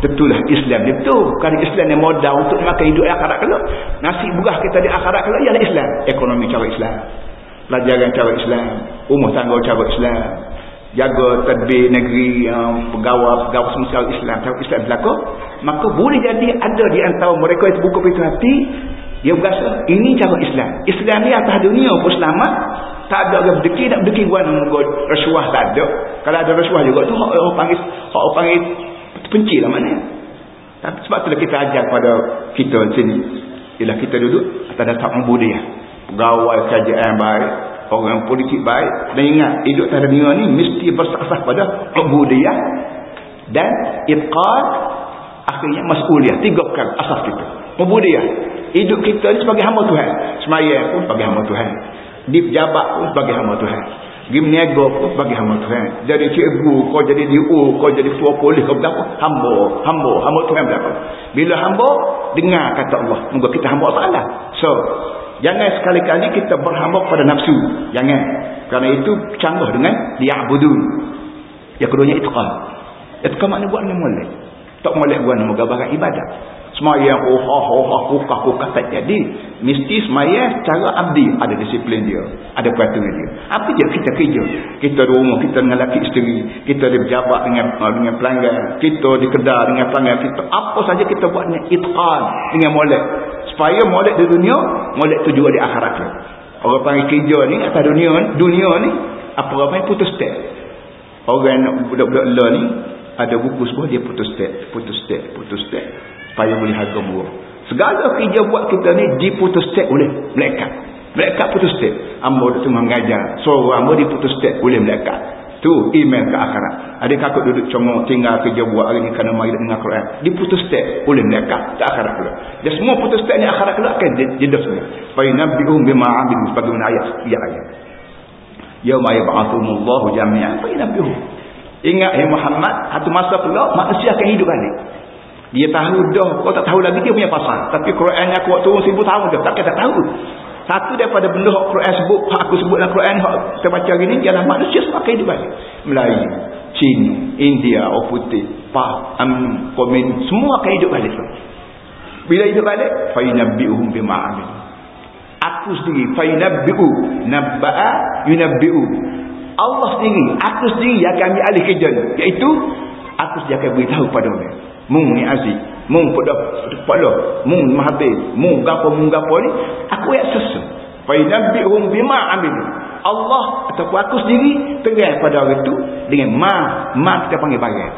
Betullah Islam dia betul. Kerana Islam yang modal untuk makan hidup akhirat kelak. Nasi burah kita di akhirat kelak ialah Islam. Ekonomi cara Islam. Pelajaran cara Islam. Umur tangga cara Islam. Jaga tadbir negeri yang pegawai-pegawai semua Islam. Cara Islam berlaku. Maka boleh jadi ada di antara mereka yang terbuka pintu hati. Dia berasa ini cara Islam. Islam ni atas dunia pun selamat tak ada orang berdeki nak berdeki mengut rasuah tak ada kalau ada rasuah juga tu orang panggil orang panggil penci lah mana tapi sebab tu kita ajar pada kita sini ialah kita duduk atas dasar ubudiyah pegawai kerajaan baik orang politik baik dan ingat hidup atas dunia ni mesti bersasah pada ubudiyah dan itqad akhirnya mas'uliyah. Tiga perkara asas kita. Ubudiyah. Hidup kita ni sebagai hamba Tuhan. Semayang pun sebagai hamba Tuhan. Di pejabat pun sebagai hamba Tuhan. Pergi meniaga pun sebagai hamba Tuhan. Jadi cikgu kau jadi DO kau jadi ketua polis kau berapa? Hamba hamba hamba Tuhan berapa? Bila hamba dengar kata Allah moga kita hamba Allah so jangan sekali-kali kita berhamba pada nafsu. Jangan. Kerana itu canggah dengan liya'budun yang keduanya itqan. Itqan makna buat ni molek. Tak molek buat nama gambaran ibadat. Semayang oh oh oh oh tak jadi. Mesti semayang cara abdi. Ada disiplin dia. Ada peraturan dia. Apa je kita kerja? Kita di rumah kita dengan laki isteri. Kita di berjabat dengan uh, dengan pelanggan. Kita di kedai dengan pelanggan kita. Apa saja kita buat dengan itqan dengan molek supaya molek di dunia molek tu juga di akhirat tu orang panggil kerja ni atas dunia dunia ni apa panggil putus step orang budak-budak ni ada buku sebuah dia putus step putus step putus step supaya boleh harga murah. Segala kerja buat kita ni diputus step oleh malaikat. Malaikat putus step. Amba tu mengajar. So amba diputus step oleh malaikat. Tu email ke akhirat. Ada kakak duduk congok tinggal kerja buat hari ni kerana mari dengar Quran. Diputus step oleh malaikat ke akhirat pula. Dia semua putus step ni akhirat pula akan jedas semua. Supaya nabi'um bima amilu sebagaimana ayat ya ayat. Yauma yab'athumullahu jami'an fa nabi'um. Ingat ya Muhammad, satu masa pula manusia akan hidup balik. Dia tahu dah, kau tak tahu lagi dia punya pasal. Tapi Quran aku waktu turun seribu tahun dah, tak kata tahu. Satu daripada benda yang Quran sebut, hak aku sebut dalam Quran, hak kita baca gini, ialah manusia sebagai hidup balik. Melayu, Cina, India, orang putih, Pah, Amnu, Komen, semua akan hidup balik. Bila hidup balik, فَيْنَبِّئُهُمْ بِمَعَمِلُ Aku sendiri, فَيْنَبِّئُ نَبَّأَ يُنَبِّئُ Allah sendiri, aku sendiri yang akan ambil alih kerja Iaitu, aku sendiri akan beritahu pada orang mung ni aziz mung pada kepala mung mahathir mung gapo mung gapo ni aku yang sesu fa yunabbi'uhum bima amil Allah ataupun aku sendiri terang pada orang itu dengan ma. Ma kita panggil barang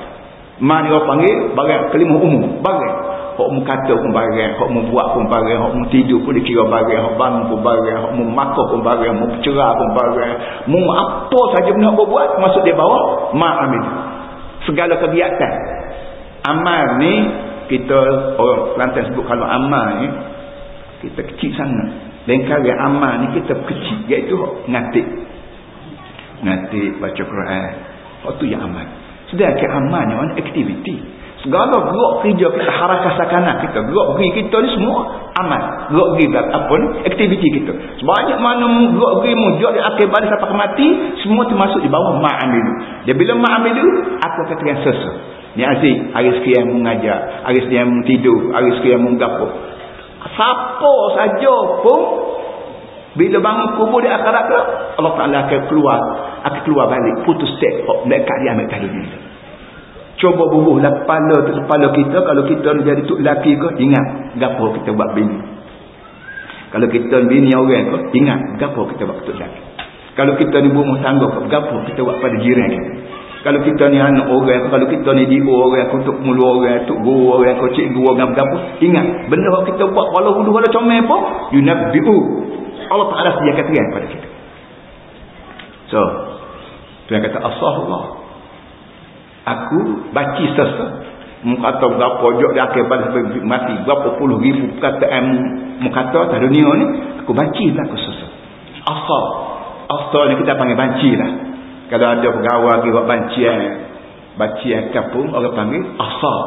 ma ni orang panggil barang kelima umum. Barang hok mu kata pun barang hok mu buat pun barang hok mu tidur pun dikira barang hok bangun pun barang hok mu makan pun barang mu cerah pun barang mu apa saja nak buat masuk di bawah ma amil segala kegiatan. Amal ni kita orang Kelantan sebut kalau amal ni kita kecil sangat. Dan kali amal ni kita kecil iaitu ngatik. Ngatik baca Quran. Itu yang amal sedangkan amal ni mana aktiviti. Segala gerak kerja kita harakat sakanan kita gerak geri kita ni semua amal gerak geri apa ni? Aktiviti kita. Sebanyak mana gerak geri mu jauh di akhir balik sampai mati semua termasuk di bawah ma'amilu dia bila ma'amilu aku akan terang sesuatu Ni asyik hari sekian mengajar, hari sekian tidur, hari sekian menggapo. Siapa saja pun bila bangun kubur di akhirat ke Allah Taala akan keluar, akan keluar balik putus step oh, dekat dia ambil tadi ni. Cuba bubuh lah kepala tu kepala kita kalau kita jadi tok lelaki ke ingat gapo kita buat bini. Kalau kita bini orang ke ingat gapo kita buat tok lelaki. Kalau kita ni rumah tangga ke gapo kita buat pada jiran kita. Kalau kita ni anak orang, kalau kita ni dia orang, untuk mulu orang, untuk guru orang, untuk cikgu orang, berapa? Ingat, benda yang kita buat, walau hudu, walau comel pun, yunabbi'u. Allah Ta'ala sedia katakan kepada kita. So, Tuhan kata, Allah Aku baca sesa. Mengkata berapa jok dia pada mati. Berapa puluh ribu perkataan mengkata atas dunia ni. Aku baca lah aku sesa. Asal. Asal ni kita panggil banci lah. Kalau ada pegawai lagi buat bancian. Bancian kampung orang panggil asal.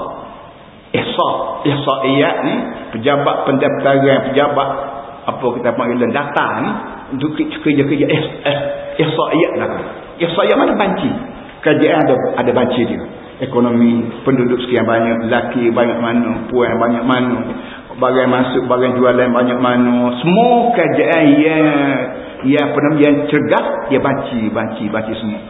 Ihsa. Ihsa iyat ni. Pejabat pendaftaran. Pejabat apa kita panggil data ni. Untuk kerja-kerja ihsa iyat lah. Ihsa iyat mana banci. Kerajaan ada, ada baca dia. Ekonomi, penduduk sekian banyak, lelaki banyak mana, puan banyak mana, bagian masuk, bagian jualan banyak mana. Semua kerajaan yang, apa nama, yang cergas, dia baca, baca, baca semua.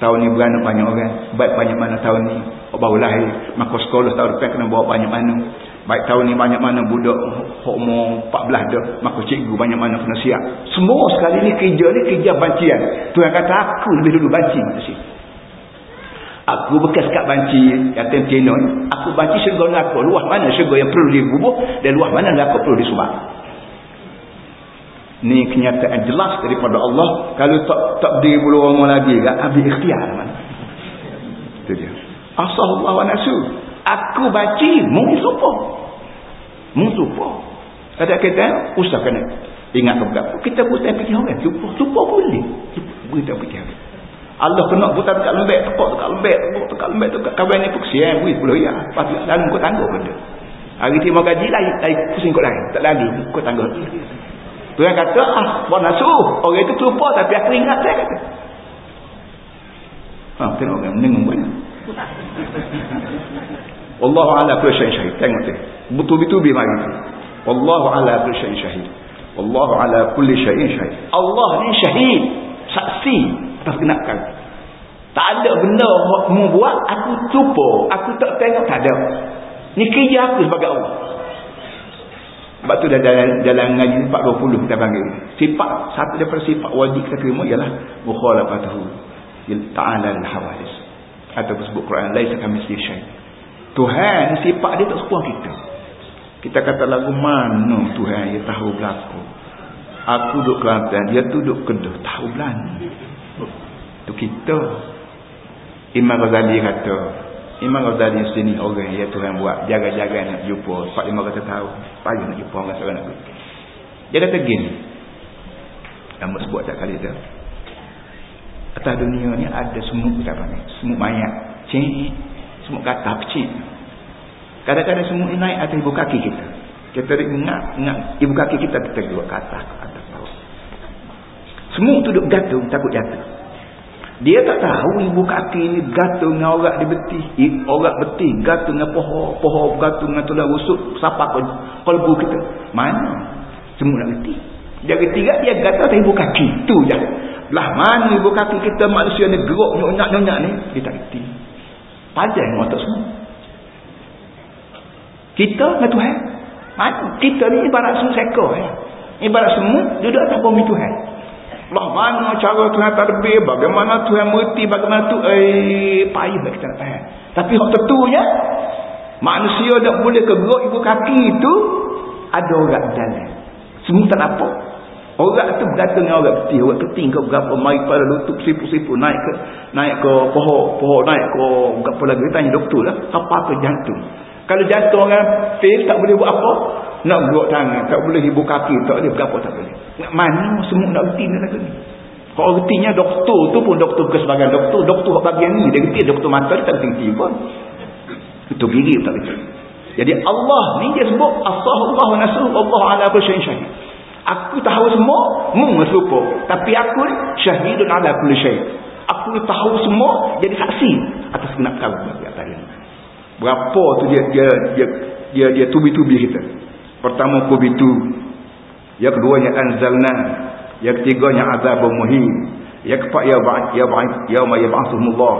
Tahun ni beranak banyak orang. Baik banyak mana tahun ni. Baru lahir. Maka sekolah tahun depan kena bawa banyak mana. Baik tahun ni banyak mana budak umur 14 dah. Maka cikgu banyak mana kena siap. Semua sekali ni kerja ni kerja bancian. Tuhan kata aku lebih dulu banci manusia. Aku bekas kat banci kata Aku banci syurga aku. Luah mana syurga yang perlu dibubuh. Dan luah mana aku perlu disubah. Ni kenyataan jelas daripada Allah. Kalau tak tak di bulu orang lagi, tak ambil ikhtiar mana. Itu dia. Asallahu wa nasu. Aku baca mungsupo. Mungsupo. Ada kata usah kena ingat beberapa. Kita pun tak fikir orang. Supo, supo boleh. Kita fikir. Allah kena buta dekat lembek, tekak dekat lembek, tekak dekat lembek, tekak kawan ni kesian, wih pula ya. Pasti dalam kau tangguh benda. Hari terima gaji lain, lain pusing kau lain. Tak lagi, kau tangguh. Tuhan kata, ah, buat nasuh. Orang itu terlupa tapi aku ingat saya kata. Ha, tengok orang menengok banyak. Wallahu ala kulli syai'in syahid. Tengok tu. Betul-betul bi mari. Wallahu ala kulli syai'in syahid. Wallahu ala kulli syai'in syahid. Allah ni syahid, saksi atas genap kali. Tak ada benda mu buat aku terlupa, aku tak tengok tak ada. Ni kerja aku sebagai Allah. Sebab tu dah jalan, jalan ngaji 420 kita panggil. Sifat, satu daripada sifat wajib kita terima ialah mukhalafatuhu. Ta'ala al-hawadis. Atau sebut Quran, laisa kami syai. Tuhan sifat dia tak sepuang kita. Kita kata lagu mana Tuhan yang tahu berlaku. Aku duduk Kelantan, dia duduk Kedah, tahu belanja. Itu kita. Imam Ghazali kata, Imam Ghazali sini orang yang Tuhan buat. Jaga-jaga nak jumpa. 4 5 kata tahu payah nak jumpa orang seorang nak dia kata gini. Nama sebut tak kali tu. Atas dunia ni ada semut kita panggil semut mayat cik. Semut kata pecik kadang-kadang semut naik atas ibu kaki kita. Kita ingat ingat ibu kaki kita kita dua kata atas bawah. Semut tu duduk gantung takut jatuh dia tak tahu ibu kaki ni gatung dengan orang di betih. Orang betih gatung dengan pohon. Pohon gatung dengan tulang rusuk. Siapa pun kolbu kita. Mana? Semua nak betih. Dia ketiga dia gatung atas ibu kaki. Itu je. Lah mana ibu kaki kita manusia ni geruk nyonyak-nyonyak ni. Dia tak betih. Pajak yang otak semua. Kita dengan Tuhan. Mana? Kita ni ibarat semua sekor. Ya. Ibarat semua duduk atas bumi Tuhan. Lah mana cara Tuhan terbih, bagaimana Tuhan mengerti, bagaimana tu eh payah kita nak tahan. Tapi hak tentunya manusia tak boleh kegeruk ibu kaki itu ada orang jalan. Semua tak apa. Orang tu bergantung dengan orang peti, orang peti ke berapa mai pada lutut sipu-sipu naik ke naik ke pohon, pohon naik ke berapa lagi tanya doktor lah, apa ke jantung. Kalau jantung orang fail tak boleh buat apa? Nak gerak tangan, tak boleh ibu kaki, tak boleh berapa tak boleh. Nak mana semua nak reti lagu ni. Kalau retinya doktor tu pun doktor ke sebagai doktor, doktor bagian ni dia reti doktor mata dia tak reti pun. Itu gigi tak reti. Jadi Allah ni dia sebut Allah wa nasruh Allah ala kulli syai'in Aku tahu semua, mu serupa. Tapi aku ni syahidun ala kulli syai'. Aku tahu semua jadi saksi atas atas ini. Berapa tu dia dia dia dia, dia tubi-tubi kita. Pertama kubitu. Yang keduanya anzalna. Yang ketiganya azab muhim. Yang keempat ya ba ya ba ya ma yab'athumullah.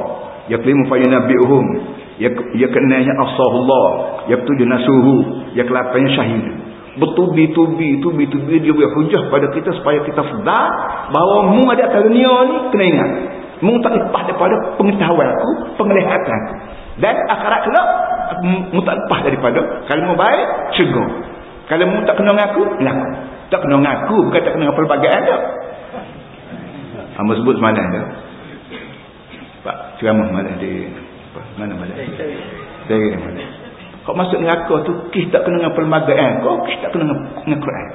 Yang kelima fa yunabbi'uhum. Yang ya kenanya asahullah. Yang ketujuh nasuhu. Yang kelapannya syahid. Bertubi-tubi, tubi-tubi dia beri hujah pada kita supaya kita sedar bahawa mu ada dunia ni kena ingat. Mu tak lepas daripada pengetahuan aku, penglihatan aku. Dan akhirat kelak mu tak lepas daripada mu baik syurga. Kalau mu tak kena ngaku, ngaku. Tak kena ngaku bukan tak kena pelbagai dak. Hamba sebut semalam tu. Pak ceramah malam di apa? Mana malam? Saya mana? Kau masuk ngaku tu kis tak kena dengan pelbagai kau kis tak kena dengan Quran.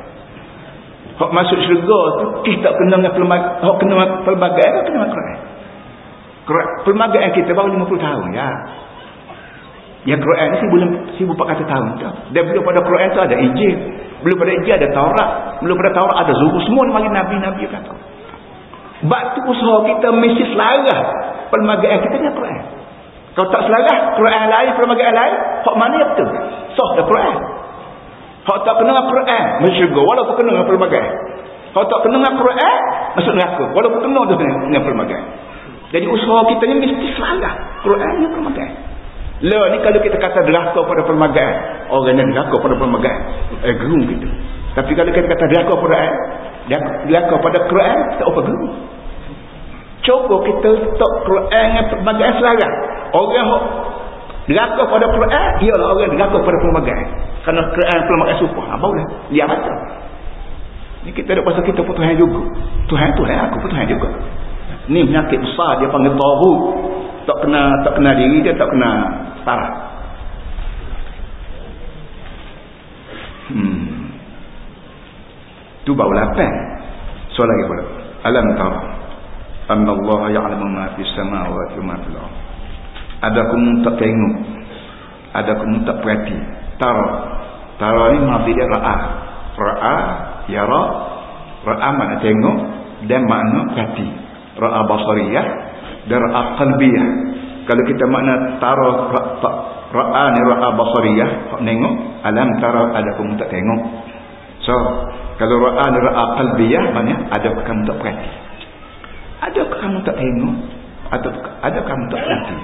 Kau masuk syurga tu kis tak kena dengan pelbagai kau kena dengan pelbagai kena dengan Quran. Pelbagai kita baru 50 tahun ya. Yang Quran ni sebelum 1400 tahun tu. Dan belum pada Quran tu ada Injil. Belum pada Injil ada Taurat. Belum pada Taurat ada Zuhur. Semua ni bagi Nabi-Nabi kata. Sebab tu usaha kita mesti selarah perlembagaan kita dengan Quran. Kalau tak selaras, Quran lain, perlembagaan lain, hak mana yang betul? Sah dah Quran. Hak tak kena Quran, masuk syurga. Walaupun kena dengan perlembagaan. Hak tak kena dengan Quran, masuk neraka. Walaupun kena dengan, perlembagaan. Jadi usaha kita ni mesti selaras. Quran yang perlembagaan. Lah ni kalau kita kata deraka pada perlembagaan, orang yang deraka pada perlembagaan, eh gerung kita. Tapi kalau kita kata deraka pada Quran, deraka pada Quran, tak apa gerung. Cuba kita letak Quran yang perlembagaan selaras. Orang Deraka pada Quran ialah orang deraka pada perlembagaan. Kerana Quran perlembagaan supa. Ha, barulah. Dia baca. Ni kita ada pasal kita pun Tuhan juga. Tuhan Tuhan aku pun Tuhan juga. Ni penyakit besar dia panggil tawud. Tak kena tak kena diri dia tak kena tarah. Hmm. Tu baru lapan. Soal lagi pula. Alam tara. Anna Allah ya'lamu ma fi samawati wa ma fil ardh ada kamu tak tengok ada kamu tak perhati tara tara ni maksud dia ra'a ra'a yara ra'a makna tengok dan makna perhati ra'a basariyah dan ra'a qalbiyah kalau kita makna tara ra'a ni ra'a basariyah tengok alam tara ada kamu tak tengok so kalau ra'a ni ra'a qalbiyah maknanya ada kamu tak perhati ada kamu tak tengok atau ada kamu tak perhati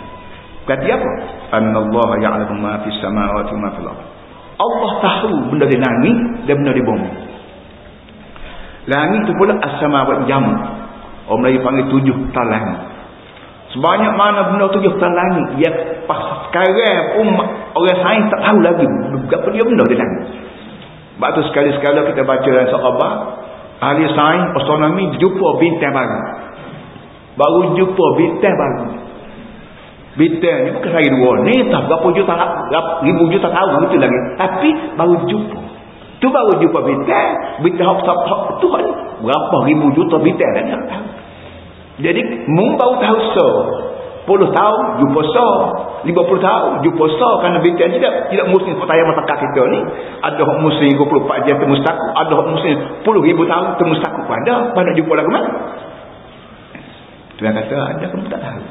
Kata apa? Annallaha ya'lamu ma fis samawati wa ma fil ardh. Allah tahu benda di langit dan benda di bumi. Langit itu pula as-samawat jam. Orang Melayu panggil tujuh talang. Sebanyak mana benda tujuh talang ya pas sekarang pun orang sains tak tahu lagi apa dia benda di langit. Sebab tu sekali-sekala kita baca dalam sahabat ahli sains astronomi jumpa bintang baru. Baru jumpa bintang baru. Bintang ni bukan saya dua. Ni tak berapa juta, ribu juta tahun itu lagi. Tapi baru jumpa. Tu baru jumpa bintang. Bintang hak Tuhan. Berapa ribu juta bintang tak tahu. Jadi, mung baru tahu so. Puluh tahun, jumpa so. Lima puluh tahun, jumpa so. Kerana bintang tidak tidak muslim pertanyaan masyarakat kita ni. Ada hak muslim 24 jam temu takut. Ada hak muslim puluh ribu tahun temu takut. Pada, pada jumpa lagi mana? Tuhan kata, ada kamu tak tahu.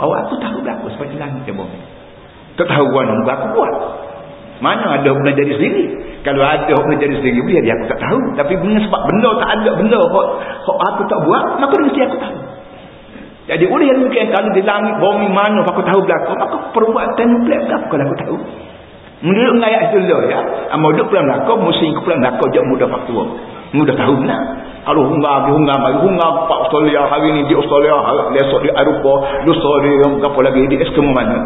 Bahawa aku tahu berapa sebab dia bumi. Ketahuan yang aku buat. Mana ada benda jadi sendiri. Kalau ada benda jadi sendiri, dia, dia aku tak tahu. Tapi sebab benda tak ada benda kok aku tak buat, maka mesti aku tahu. Jadi oleh yang mungkin kalau di langit bumi mana aku tahu berlaku, maka perbuatan nuklear berapa kalau aku tahu. Menurut ngayat itu lah ya. Amal duduk pulang berlaku, musim ke pulang berlaku, jauh mudah faktua. Mudah tahu benar. Kalau hungar, di hungar, bagi hungar Pak Australia hari ni di Australia, besok di Eropa, lusa di apa lagi di Eskimo mana.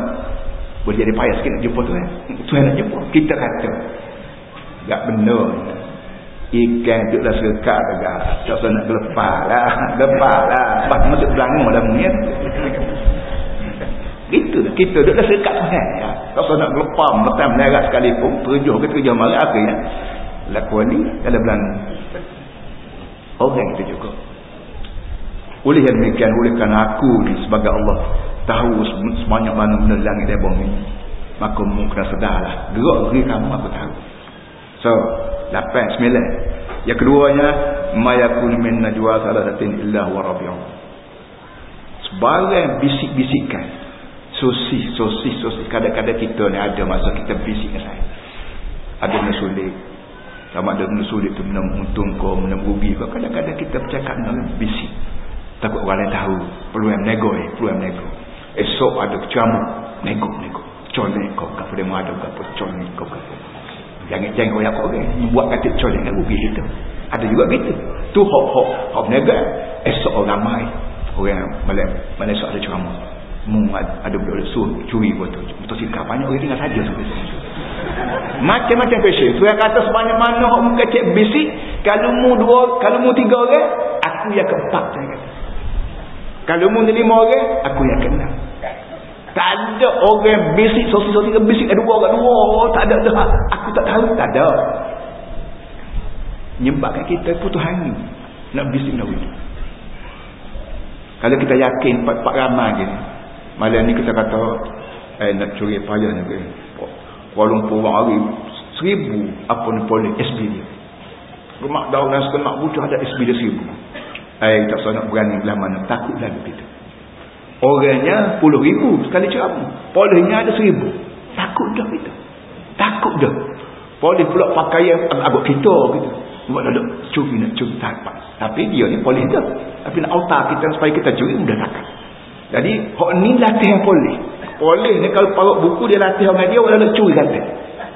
Boleh jadi payah sikit nak jumpa Tuhan. Tuhan nak jumpa. Kita kata, tak benar. Ikan duduklah sekat agak. Tak usah nak gelepar lah. Gelepar lah. Sebab masuk belanggung dalam ni. Itu kita duduklah sekat Tuhan. Ya. Tak usah nak gelepar. Meletak menerak sekalipun. Terjuh ke terjuh marah. Akhirnya. Lakuan ni dalam belanggung orang itu juga oleh yang demikian oleh kerana aku ni sebagai Allah tahu sebanyak mana benda langit dan bumi maka mu kena sedarlah gerak diri kamu aku tahu so lapan sembilan. Yang keduanya mayakun min najwa saladatin illa wa rabi'un sebagai bisik-bisikan sosis sosis sosis kadang-kadang kita ni ada masa kita bisik dengan saya ada mesulik sama ada benda sulit tu benda untung kau benda rugi kau. Kadang-kadang kita bercakap dengan bisik. Takut orang lain tahu. Peluang nego eh peluang nego. Esok ada ceramah nego nego. Colek kau kapal dia ada kapal colek kau kapal jangan jangan kau kau kan buat kata colek kan rugi itu ada juga gitu. Tu hok hok hok nego esok orang ramai. Orang malam malam esok ada ceramah. Mu ada benda suruh curi kau tu banyak orang tinggal saja tu macam-macam fashion tu yang kata sebanyak mana orang muka cek bisik kalau mu dua kalau mu tiga orang aku yang keempat saya kata. Kalau mu lima orang aku yang keenam. Tak ada orang bisik sosial-sosial bisik ada dua orang dua tak ada dah aku tak tahu. Tak ada. Nyebabkan kita putus hangin nak bisik nak wujud kalau kita yakin pak-pak ramai je malam ni kita kata eh nak curi payah ni Kuala Lumpur hari seribu apa ni polis SB dia. Rumah daulah sekenak butuh ada SB dia seribu. Eh tak usah nak berani belah mana takut lagi kita. Orangnya puluh ribu sekali ceramah. Polisnya ada seribu. Takut dah kita. Takut dah polis pula pakaian agak kita gitu. Buat lalu curi nak curi tak tapi dia ni polis dah. Tapi nak autar kita supaya kita curi mudah takkan. Jadi hak ni latihan polis. Polis ni kalau parut buku dia latih orang dia lalu curi kata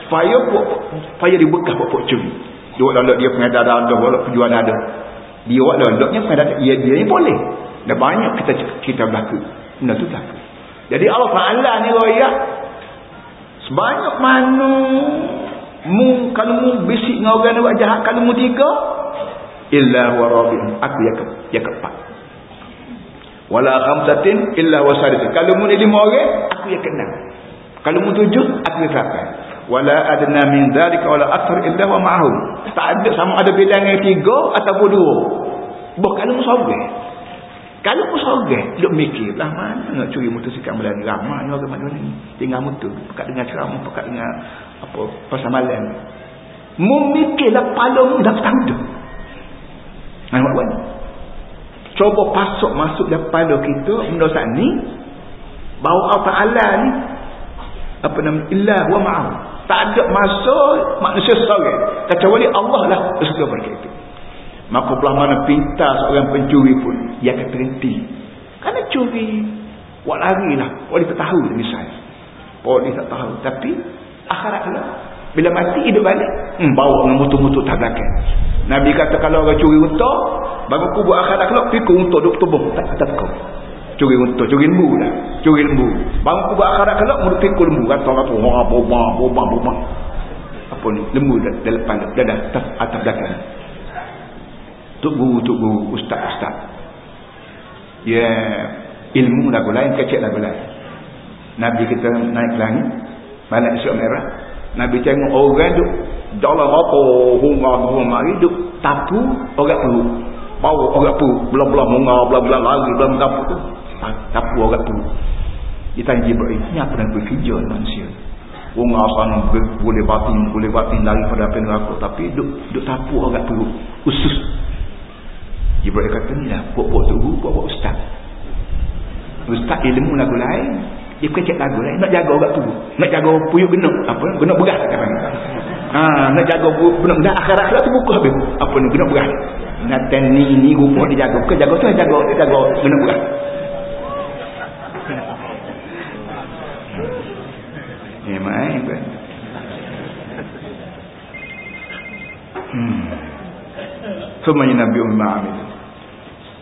supaya supaya dia bekah buat curi. Dia lalu dia pengedar ada buat penjual ada dia buat lalu dia pengedar dia, dia ni polis. Dan banyak kita kita berlaku. Benda tu takut jadi Allah Ta'ala ni raya sebanyak mana mu kalau mu bisik dengan orang buat jahat kalau mu tiga illa huwa rabbi aku yang ke yang keempat. Wala khamsatin illa huwa sadis kalau mu lima orang aku yang keenam. Kalau mu tujuh aku yang lapan. Wala adna min dhalika wala akthar illa huwa ma'hum. Tak ada sama ada bilangan tiga ataupun dua. Bukan mu seorang kalau pun sorang, duk mikir lah mana nak curi motosikal Melani. Ramai orang mana ni. Tinggal motor. Pekat dengan ceramah, pekat dengan apa pasal malam. Memikirlah palamu dah tahu dah. Nampak kan? Coba pasuk masuk dalam pala kita, benda saat ni, bahawa Allah Ta'ala ni, apa nama, illah wa ma'am. Tak ada masuk manusia sorang. Kecuali Allah lah suka berkata maka belah mana pintar seorang pencuri pun dia akan terhenti kerana curi buat lari lah polis tak tahu misalnya polis tak tahu tapi akhirat lah bila mati hidup balik. Hmm, bawa dengan mutu-mutu tak belakang. Nabi kata kalau orang curi untuk bagi kubur akhirat kelak pikul untuk duk tubuh tak kata kau. Curi untuk curi lembu lah. Curi lembu. Bagi kubur akhirat kelak mulut pikul lembu. Kata orang tu wah bobang bobang bobang apa ni? Lembu dah, lepas dah dah atas, atas belakang. Tuk guru, tuk guru, ustaz, ustaz. Ya, ilmu lagu lain, kecil lagu lain. Nabi kita naik langit, balik Isra Merah. Nabi tengok orang tu, dalam apa, mari, duk tapu, orang perut. Bawa orang perut, belah-belah hungar, belah-belah lari, belah-belah tu. Tapu orang perut. Dia tanya Jibril, ini apa yang berkerja manusia? Hungar sana, boleh batin, boleh batin lari pada apa yang aku. Tapi duk, duk tapu orang perut. Usus Jibril kata ni lah Pok-pok tu Pok-pok ustaz Ustaz ilmu lagu lain Dia kecek lagu lain. Nak jaga orang tu Nak jaga puyuk genuk. Apa? Genuk beras ha, Nak jaga genuk. Dah akhirat tu buku habis. Apa ni? Genuk beras Nanti ni ni rupa dia jaga. Bukan jaga tu Jaga jaga genuk beras Ni main Hmm. Semua Nabi Umar.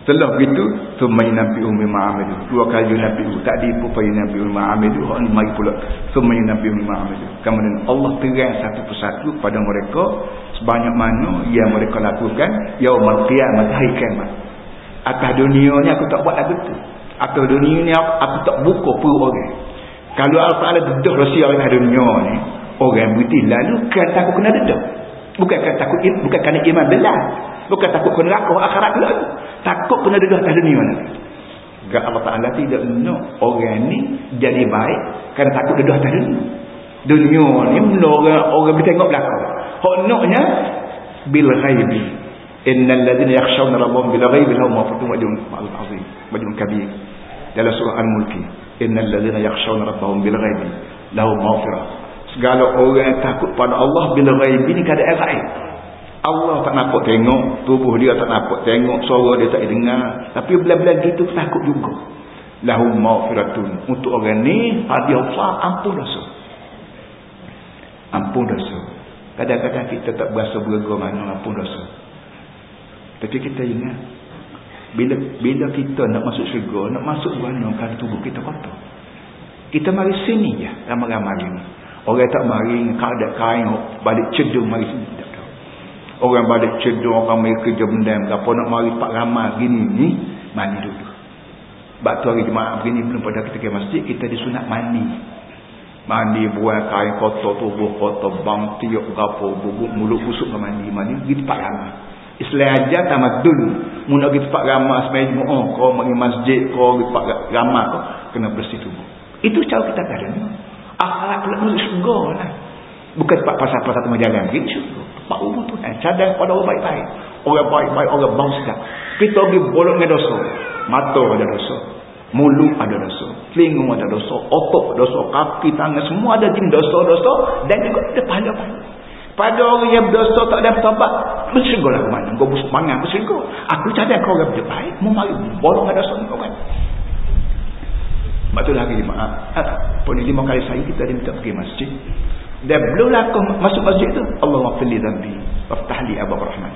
Setelah begitu, summa yunabbi'u mimma amilu. Dua kali yunabbi'u. Tak diipu pa yunabbi'u mimma amilu. Hak ni mari pula. Summa yunabbi'u mimma amilu. Kemudian Allah terang satu persatu pada mereka sebanyak mana yang mereka lakukan yaumul qiyamah hari kiamat. Atas dunia ni aku tak buat lagu tu. Atas dunia ni aku, aku tak buka perut orang. Kalau Allah Ta'ala dedah rahsia atas dunia ni, orang berhenti lalu kan takut kena dedah. Bukan kan takut bukan kerana iman belah. Bukan takut kena neraka akhirat lalu. Takut kena dedah atas dunia mana. Gak Allah Ta'ala tidak no. Orang ni jadi baik kerana takut dedah atas dunia. Dunia ni orang, orang bertengok belakang. Hak noknya bil ghaibi. Innal ladzina yakhshawna rabbahum bil ghaibi lahum maghfiratun wa ajrun azim. Majnun kabir. Dalam surah Al-Mulki. Innal ladzina yakhshawna rabbahum bil ghaibi lahum maghfirah. Segala orang yang takut pada Allah bil ghaibi ni keadaan ghaib. Allah tak nampak tengok tubuh dia tak nampak tengok suara dia tak dengar tapi bila-bila gitu takut juga. Lahum maghfiratun. Untuk orang ni hadiah Allah ampun dosa. Ampun dosa. Kadang-kadang kita tak berasa bergega mana ampun dosa. Tapi kita ingat bila bila kita nak masuk syurga nak masuk mana kan tubuh kita kotor. Kita mari sini je ramai-ramai ni. Orang tak mari keadaan kain balik cedung mari sini orang balik cedok orang mai kerja bendam apa nak mari pak ramah gini ni mandi dulu. Sebab tu hari jemaah begini belum pada kita ke masjid kita disunat mandi. Mandi buang kain kotor tubuh kotor bang tiup gapo bubuk mulut busuk ke mandi. Mandi pergi tempat ramah Islam aja tamadun mu nak pergi tempat ramah semai jemaah kau pergi masjid kau pergi tempat ramah kau kena bersih tubuh. Itu cara kita kata akhlak nak masuk syurga lah bukan tempat pasal-pasal tengah jalan gitu Pak umur tu eh, cadang pada orang baik-baik. Orang baik-baik, orang bangsa. Kita pergi bolong dengan dosa. Mata ada dosa. mulut ada dosa. Telinga ada dosa. Otak dosa. Kaki tangan semua ada jenis dosa-dosa. Dan juga ada pahala-pahala. Pada orang yang berdosa tak ada bertobat bersyukur lah mana kau mangan bersyukur. Aku cadang kau orang baik. Mau mari bolong ada dosa kau kan. Sebab tu lagi maaf pun lima kali saya kita ada minta pergi masjid dan belum lah kau masuk masjid tu Allahumma fili zambi waftah li abab rahman.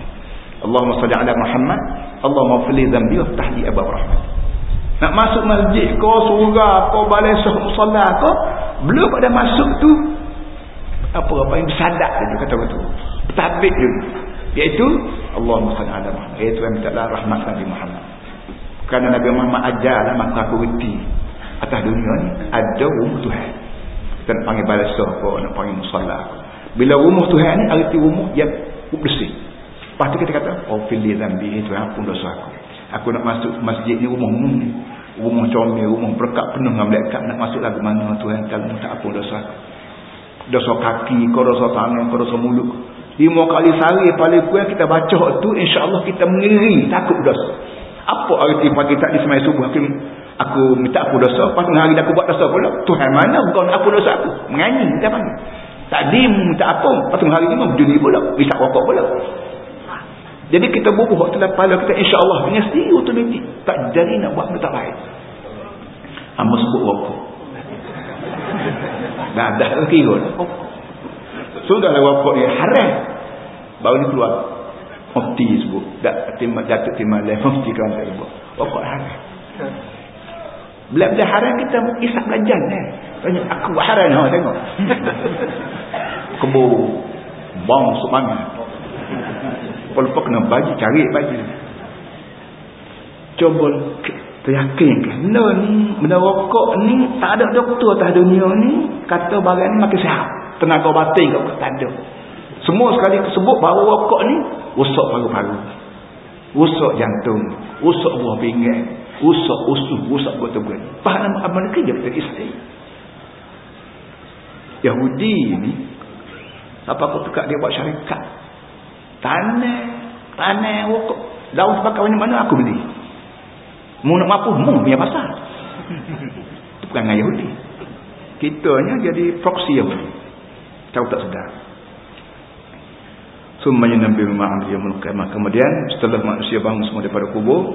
Allahumma salli ala Muhammad Allahumma fili zambi waftah li abab rahman. Nak masuk masjid kau surga kau balai solat kau belum pada masuk tu apa-apa yang bersadak dia kata betul tabik dia iaitu Allahumma salli ala Muhammad. Iaitu yang minta rahmat Nabi Muhammad. Kerana Nabi Muhammad ajar lah maka aku reti atas dunia ni ada rumah Tuhan nak panggil balasa apa nak panggil musallah. Bila rumah Tuhan ni arti rumah yang bersih. Lepas tu kita kata oh fili zambi itu yang pun dosa aku. Aku nak masuk masjid ni rumah ni. Rumah comel rumah berkat penuh dengan malaikat. Nak masuk lagu mana Tuhan kalau tak apa dosa aku. Dosa kaki kau dosa tangan kau dosa mulut. Lima kali sehari paling kuat kita baca tu insyaAllah kita mengiri takut dosa. Apa arti pagi tak di semai subuh aku, aku minta aku dosa pas hari aku buat dosa pula Tuhan mana nak aku dosa aku menyanyi kita panggil tadi minta apa pas hari ni berjudi pula bisa rokok pula jadi kita bubuh waktu kepala kita insyaAllah punya sendiri otomatik tak jadi nak buat benda tak baik hamba sebut rokok Dah dah kira dah. Sudahlah wakuk ni haram. Baru ni keluar. Mufti sebut. Jatuh timah lain. Mufti saya sebut. Wakuk haram. Bila-bila haram kita isap belajar ni. Tanya aku haram ha tengok. Kebur. Bang semangat. Lepas-lepas kena bagi cari bagi. Coba teryakin ke benda ni benda rokok ni tak ada doktor atas dunia ni kata barang ni makin sihat tenaga batin kau tak ada semua sekali sebut bahawa rokok ni usak paru-paru usak jantung usak buah pinggang usak usus usak buat-buat faham apa nak kerja kita isteri Yahudi ni apa aku tukar dia buat syarikat tanah tanah rokok daun sebagainya mana aku beli Mu nak mampu, mu punya pasal. Itu perangai Yahudi. Kitanya jadi proxy Yahudi. Tahu tak sedar. Semuanya Nabi Muhammad yang melukaiman. Kemudian setelah manusia bangun semua daripada kubur.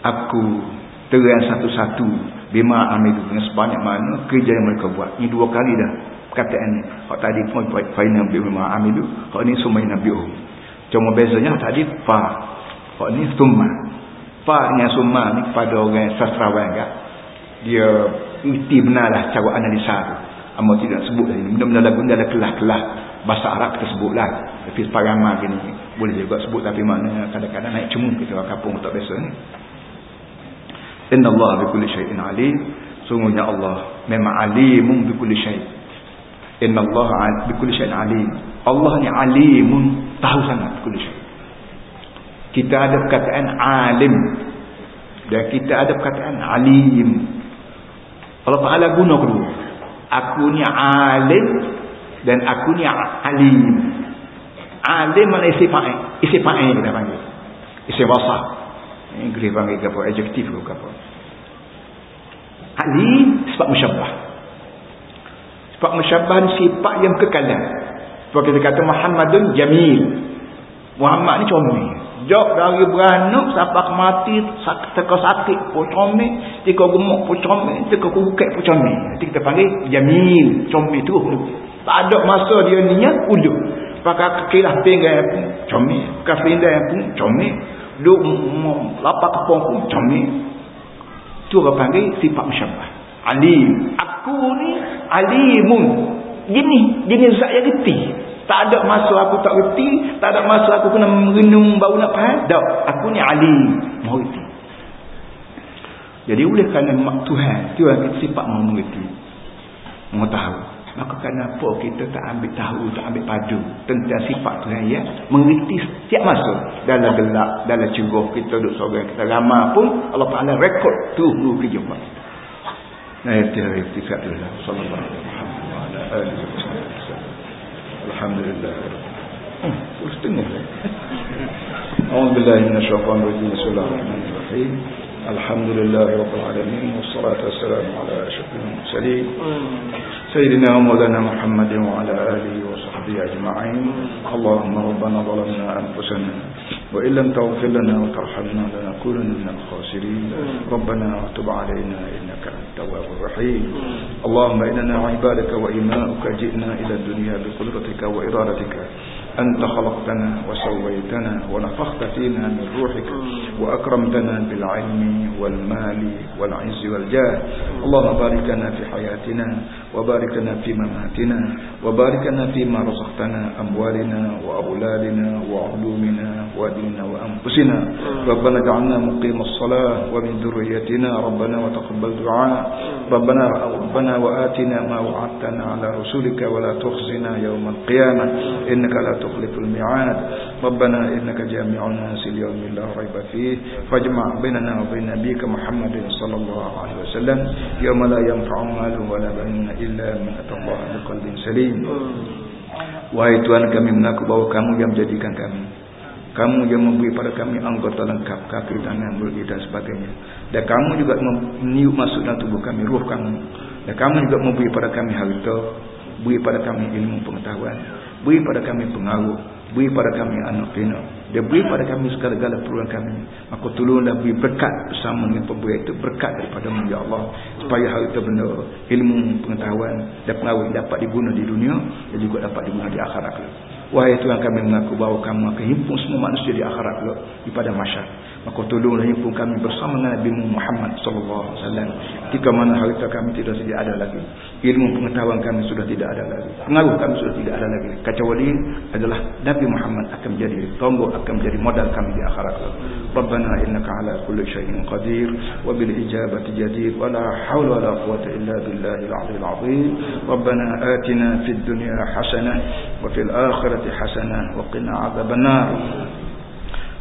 Aku terang satu-satu. Bima amil dengan sebanyak mana kerja yang mereka buat. Ini dua kali dah perkataan ni. Hak tadi pun Faina Bima amil. Hak ini semuanya Nabi. Cuma bezanya tadi Fa. Hak ini Tumma. Paknya summa ni kepada orang sastrawan kan. Dia iti benarlah cara analisa tu. Amba tidak sebut lagi. Benda-benda lagu dalam kelah-kelah. Bahasa Arab kita sebut lah. Tapi separama gini. Boleh juga sebut tapi maknanya kadang-kadang naik cemung kita orang kapung tak biasa ni. Inna Allah bikulli syai'in alim. Sungguhnya Allah memang alimun bikulli syait. Inna Allah bikulli syai'in alim. Allah ni alimun tahu sangat bikulli syait kita ada perkataan alim. Dan kita ada perkataan alim. Allah Ta'ala guna kedua. Aku ni alim dan aku ni alim. Alim mana isi fa'in isi fa'in kita panggil. Isi wasa ini kita panggil apa? Adjektif ke apa? Alim sebab musyabah sebab musyabah ni sifat yang kekalan. Sebab kita kata Muhammadun Jamil. Muhammad ni comel. Jok dari beranak sampai mati teka sakit pun comel, teka gemuk pun comel, teka kuket pun comel. Nanti kita panggil jamil, comel tu. Tak ada masa dia niat ujung. Pakai kekilah pinggan pun comel, pakai pinggan pun comel, duk lapak kepong pun comel. Tu orang panggil sifat musyabah. Alim. Aku ni alimun. Gini, gini zat yang getih. Tak ada masa aku tak reti, tak ada masa aku kena merenung baru nak faham. Tak, aku ni alim, reti. Jadi oleh kerana mak Tuhan, Tuhan kita sifat mengerti. Tahu. Maka kenapa kita tak ambil tahu, tak ambil padu tentang sifat Tuhan ya? Mengerti setiap masa. Dalam gelap, dalam ceroh kita duduk seorang kita ramah pun, Allah Ta'ala rekod tu dulu kerja buat. Nah, itu hari itu sekatlah. Sallallahu alaihi wasallam. Alhamdulillah. Hmm, setengah. Alhamdulillah minasyaitanir rajim. Bismillahirrahmanirrahim. الحمد لله رب العالمين والصلاة والسلام على أشرف المرسلين سيدنا ومولانا محمد وعلى آله وصحبه أجمعين. اللهم ربنا ظلمنا أنفسنا وإن لم تغفر لنا وترحمنا لنكونن من الخاسرين. ربنا وتب علينا إنك أنت التواب الرحيم. اللهم إننا عبادك وإماؤك جئنا إلى الدنيا بقدرتك وإرادتك. أنت خلقتنا وسويتنا ونفخت فينا من روحك وأكرمتنا بالعلم والمال والعز والجاه. اللهم بارك لنا في حياتنا وبارك لنا في مماتنا وبارك لنا فيما رزقتنا أموالنا وأولادنا وعلومنا وديننا وأنفسنا. ربنا اجعلنا مقيم الصلاة ومن ذريتنا ربنا وتقبل دعاء. ربنا ربنا وآتنا ما وعدتنا على رسولك ولا تخزنا يوم القيامة. إنك لا تخلف الميعاد. ربنا إنك جامع الناس اليوم لا ريب فيه. فاجمع بيننا وبين نبيك محمد صلى الله عليه وسلم. يوم لا ينفع مال ولا بنون illa man atallaha biqalbin salim. Wahai Tuhan kami mengaku bahwa kamu yang menjadikan kami. Kamu yang memberi pada kami anggota lengkap, kaki, tangan, mulut dan sebagainya. Dan kamu juga meniup masuk dalam tubuh kami, ruh kamu. Dan kamu juga memberi pada kami harta, beri pada kami ilmu pengetahuan, beri pada kami pengaruh. Beri pada kami anak pina. Dia beri pada kami segala-gala perluan kami. Maka tolonglah beri berkat bersama dengan pemberi itu. Berkat daripada Ya Allah. Supaya hal itu benar Ilmu pengetahuan dan pengaruh dapat diguna di dunia Dan juga dapat diguna di akhirat Wahai Tuhan kami mengaku bahawa kamu akan himpun semua manusia di akhirat Di pada masyarakat maka tolonglah himpun kami bersama dengan Nabi Muhammad sallallahu alaihi wasallam. Ketika mana harta kami tidak sedia ada lagi ilmu pengetahuan kami sudah tidak ada lagi pengaruh kami sudah tidak ada lagi. Kecuali adalah Nabi Muhammad akan menjadi tombol akan menjadi modal kami di akhirat Rabbana innaka ala kulli syai'in qadir wa bil ijabati jadir wa la hawla wa la quwwata illa billahi al-'aliyyil 'azim. Rabbana atina fid dunya hasanah wa fil akhirati hasanah wa qina 'adhaban nar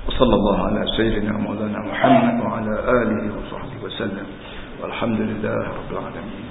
وصلى الله على سيدنا مولانا محمد وعلى آله وصحبه وسلم. والحمد لله رب العالمين.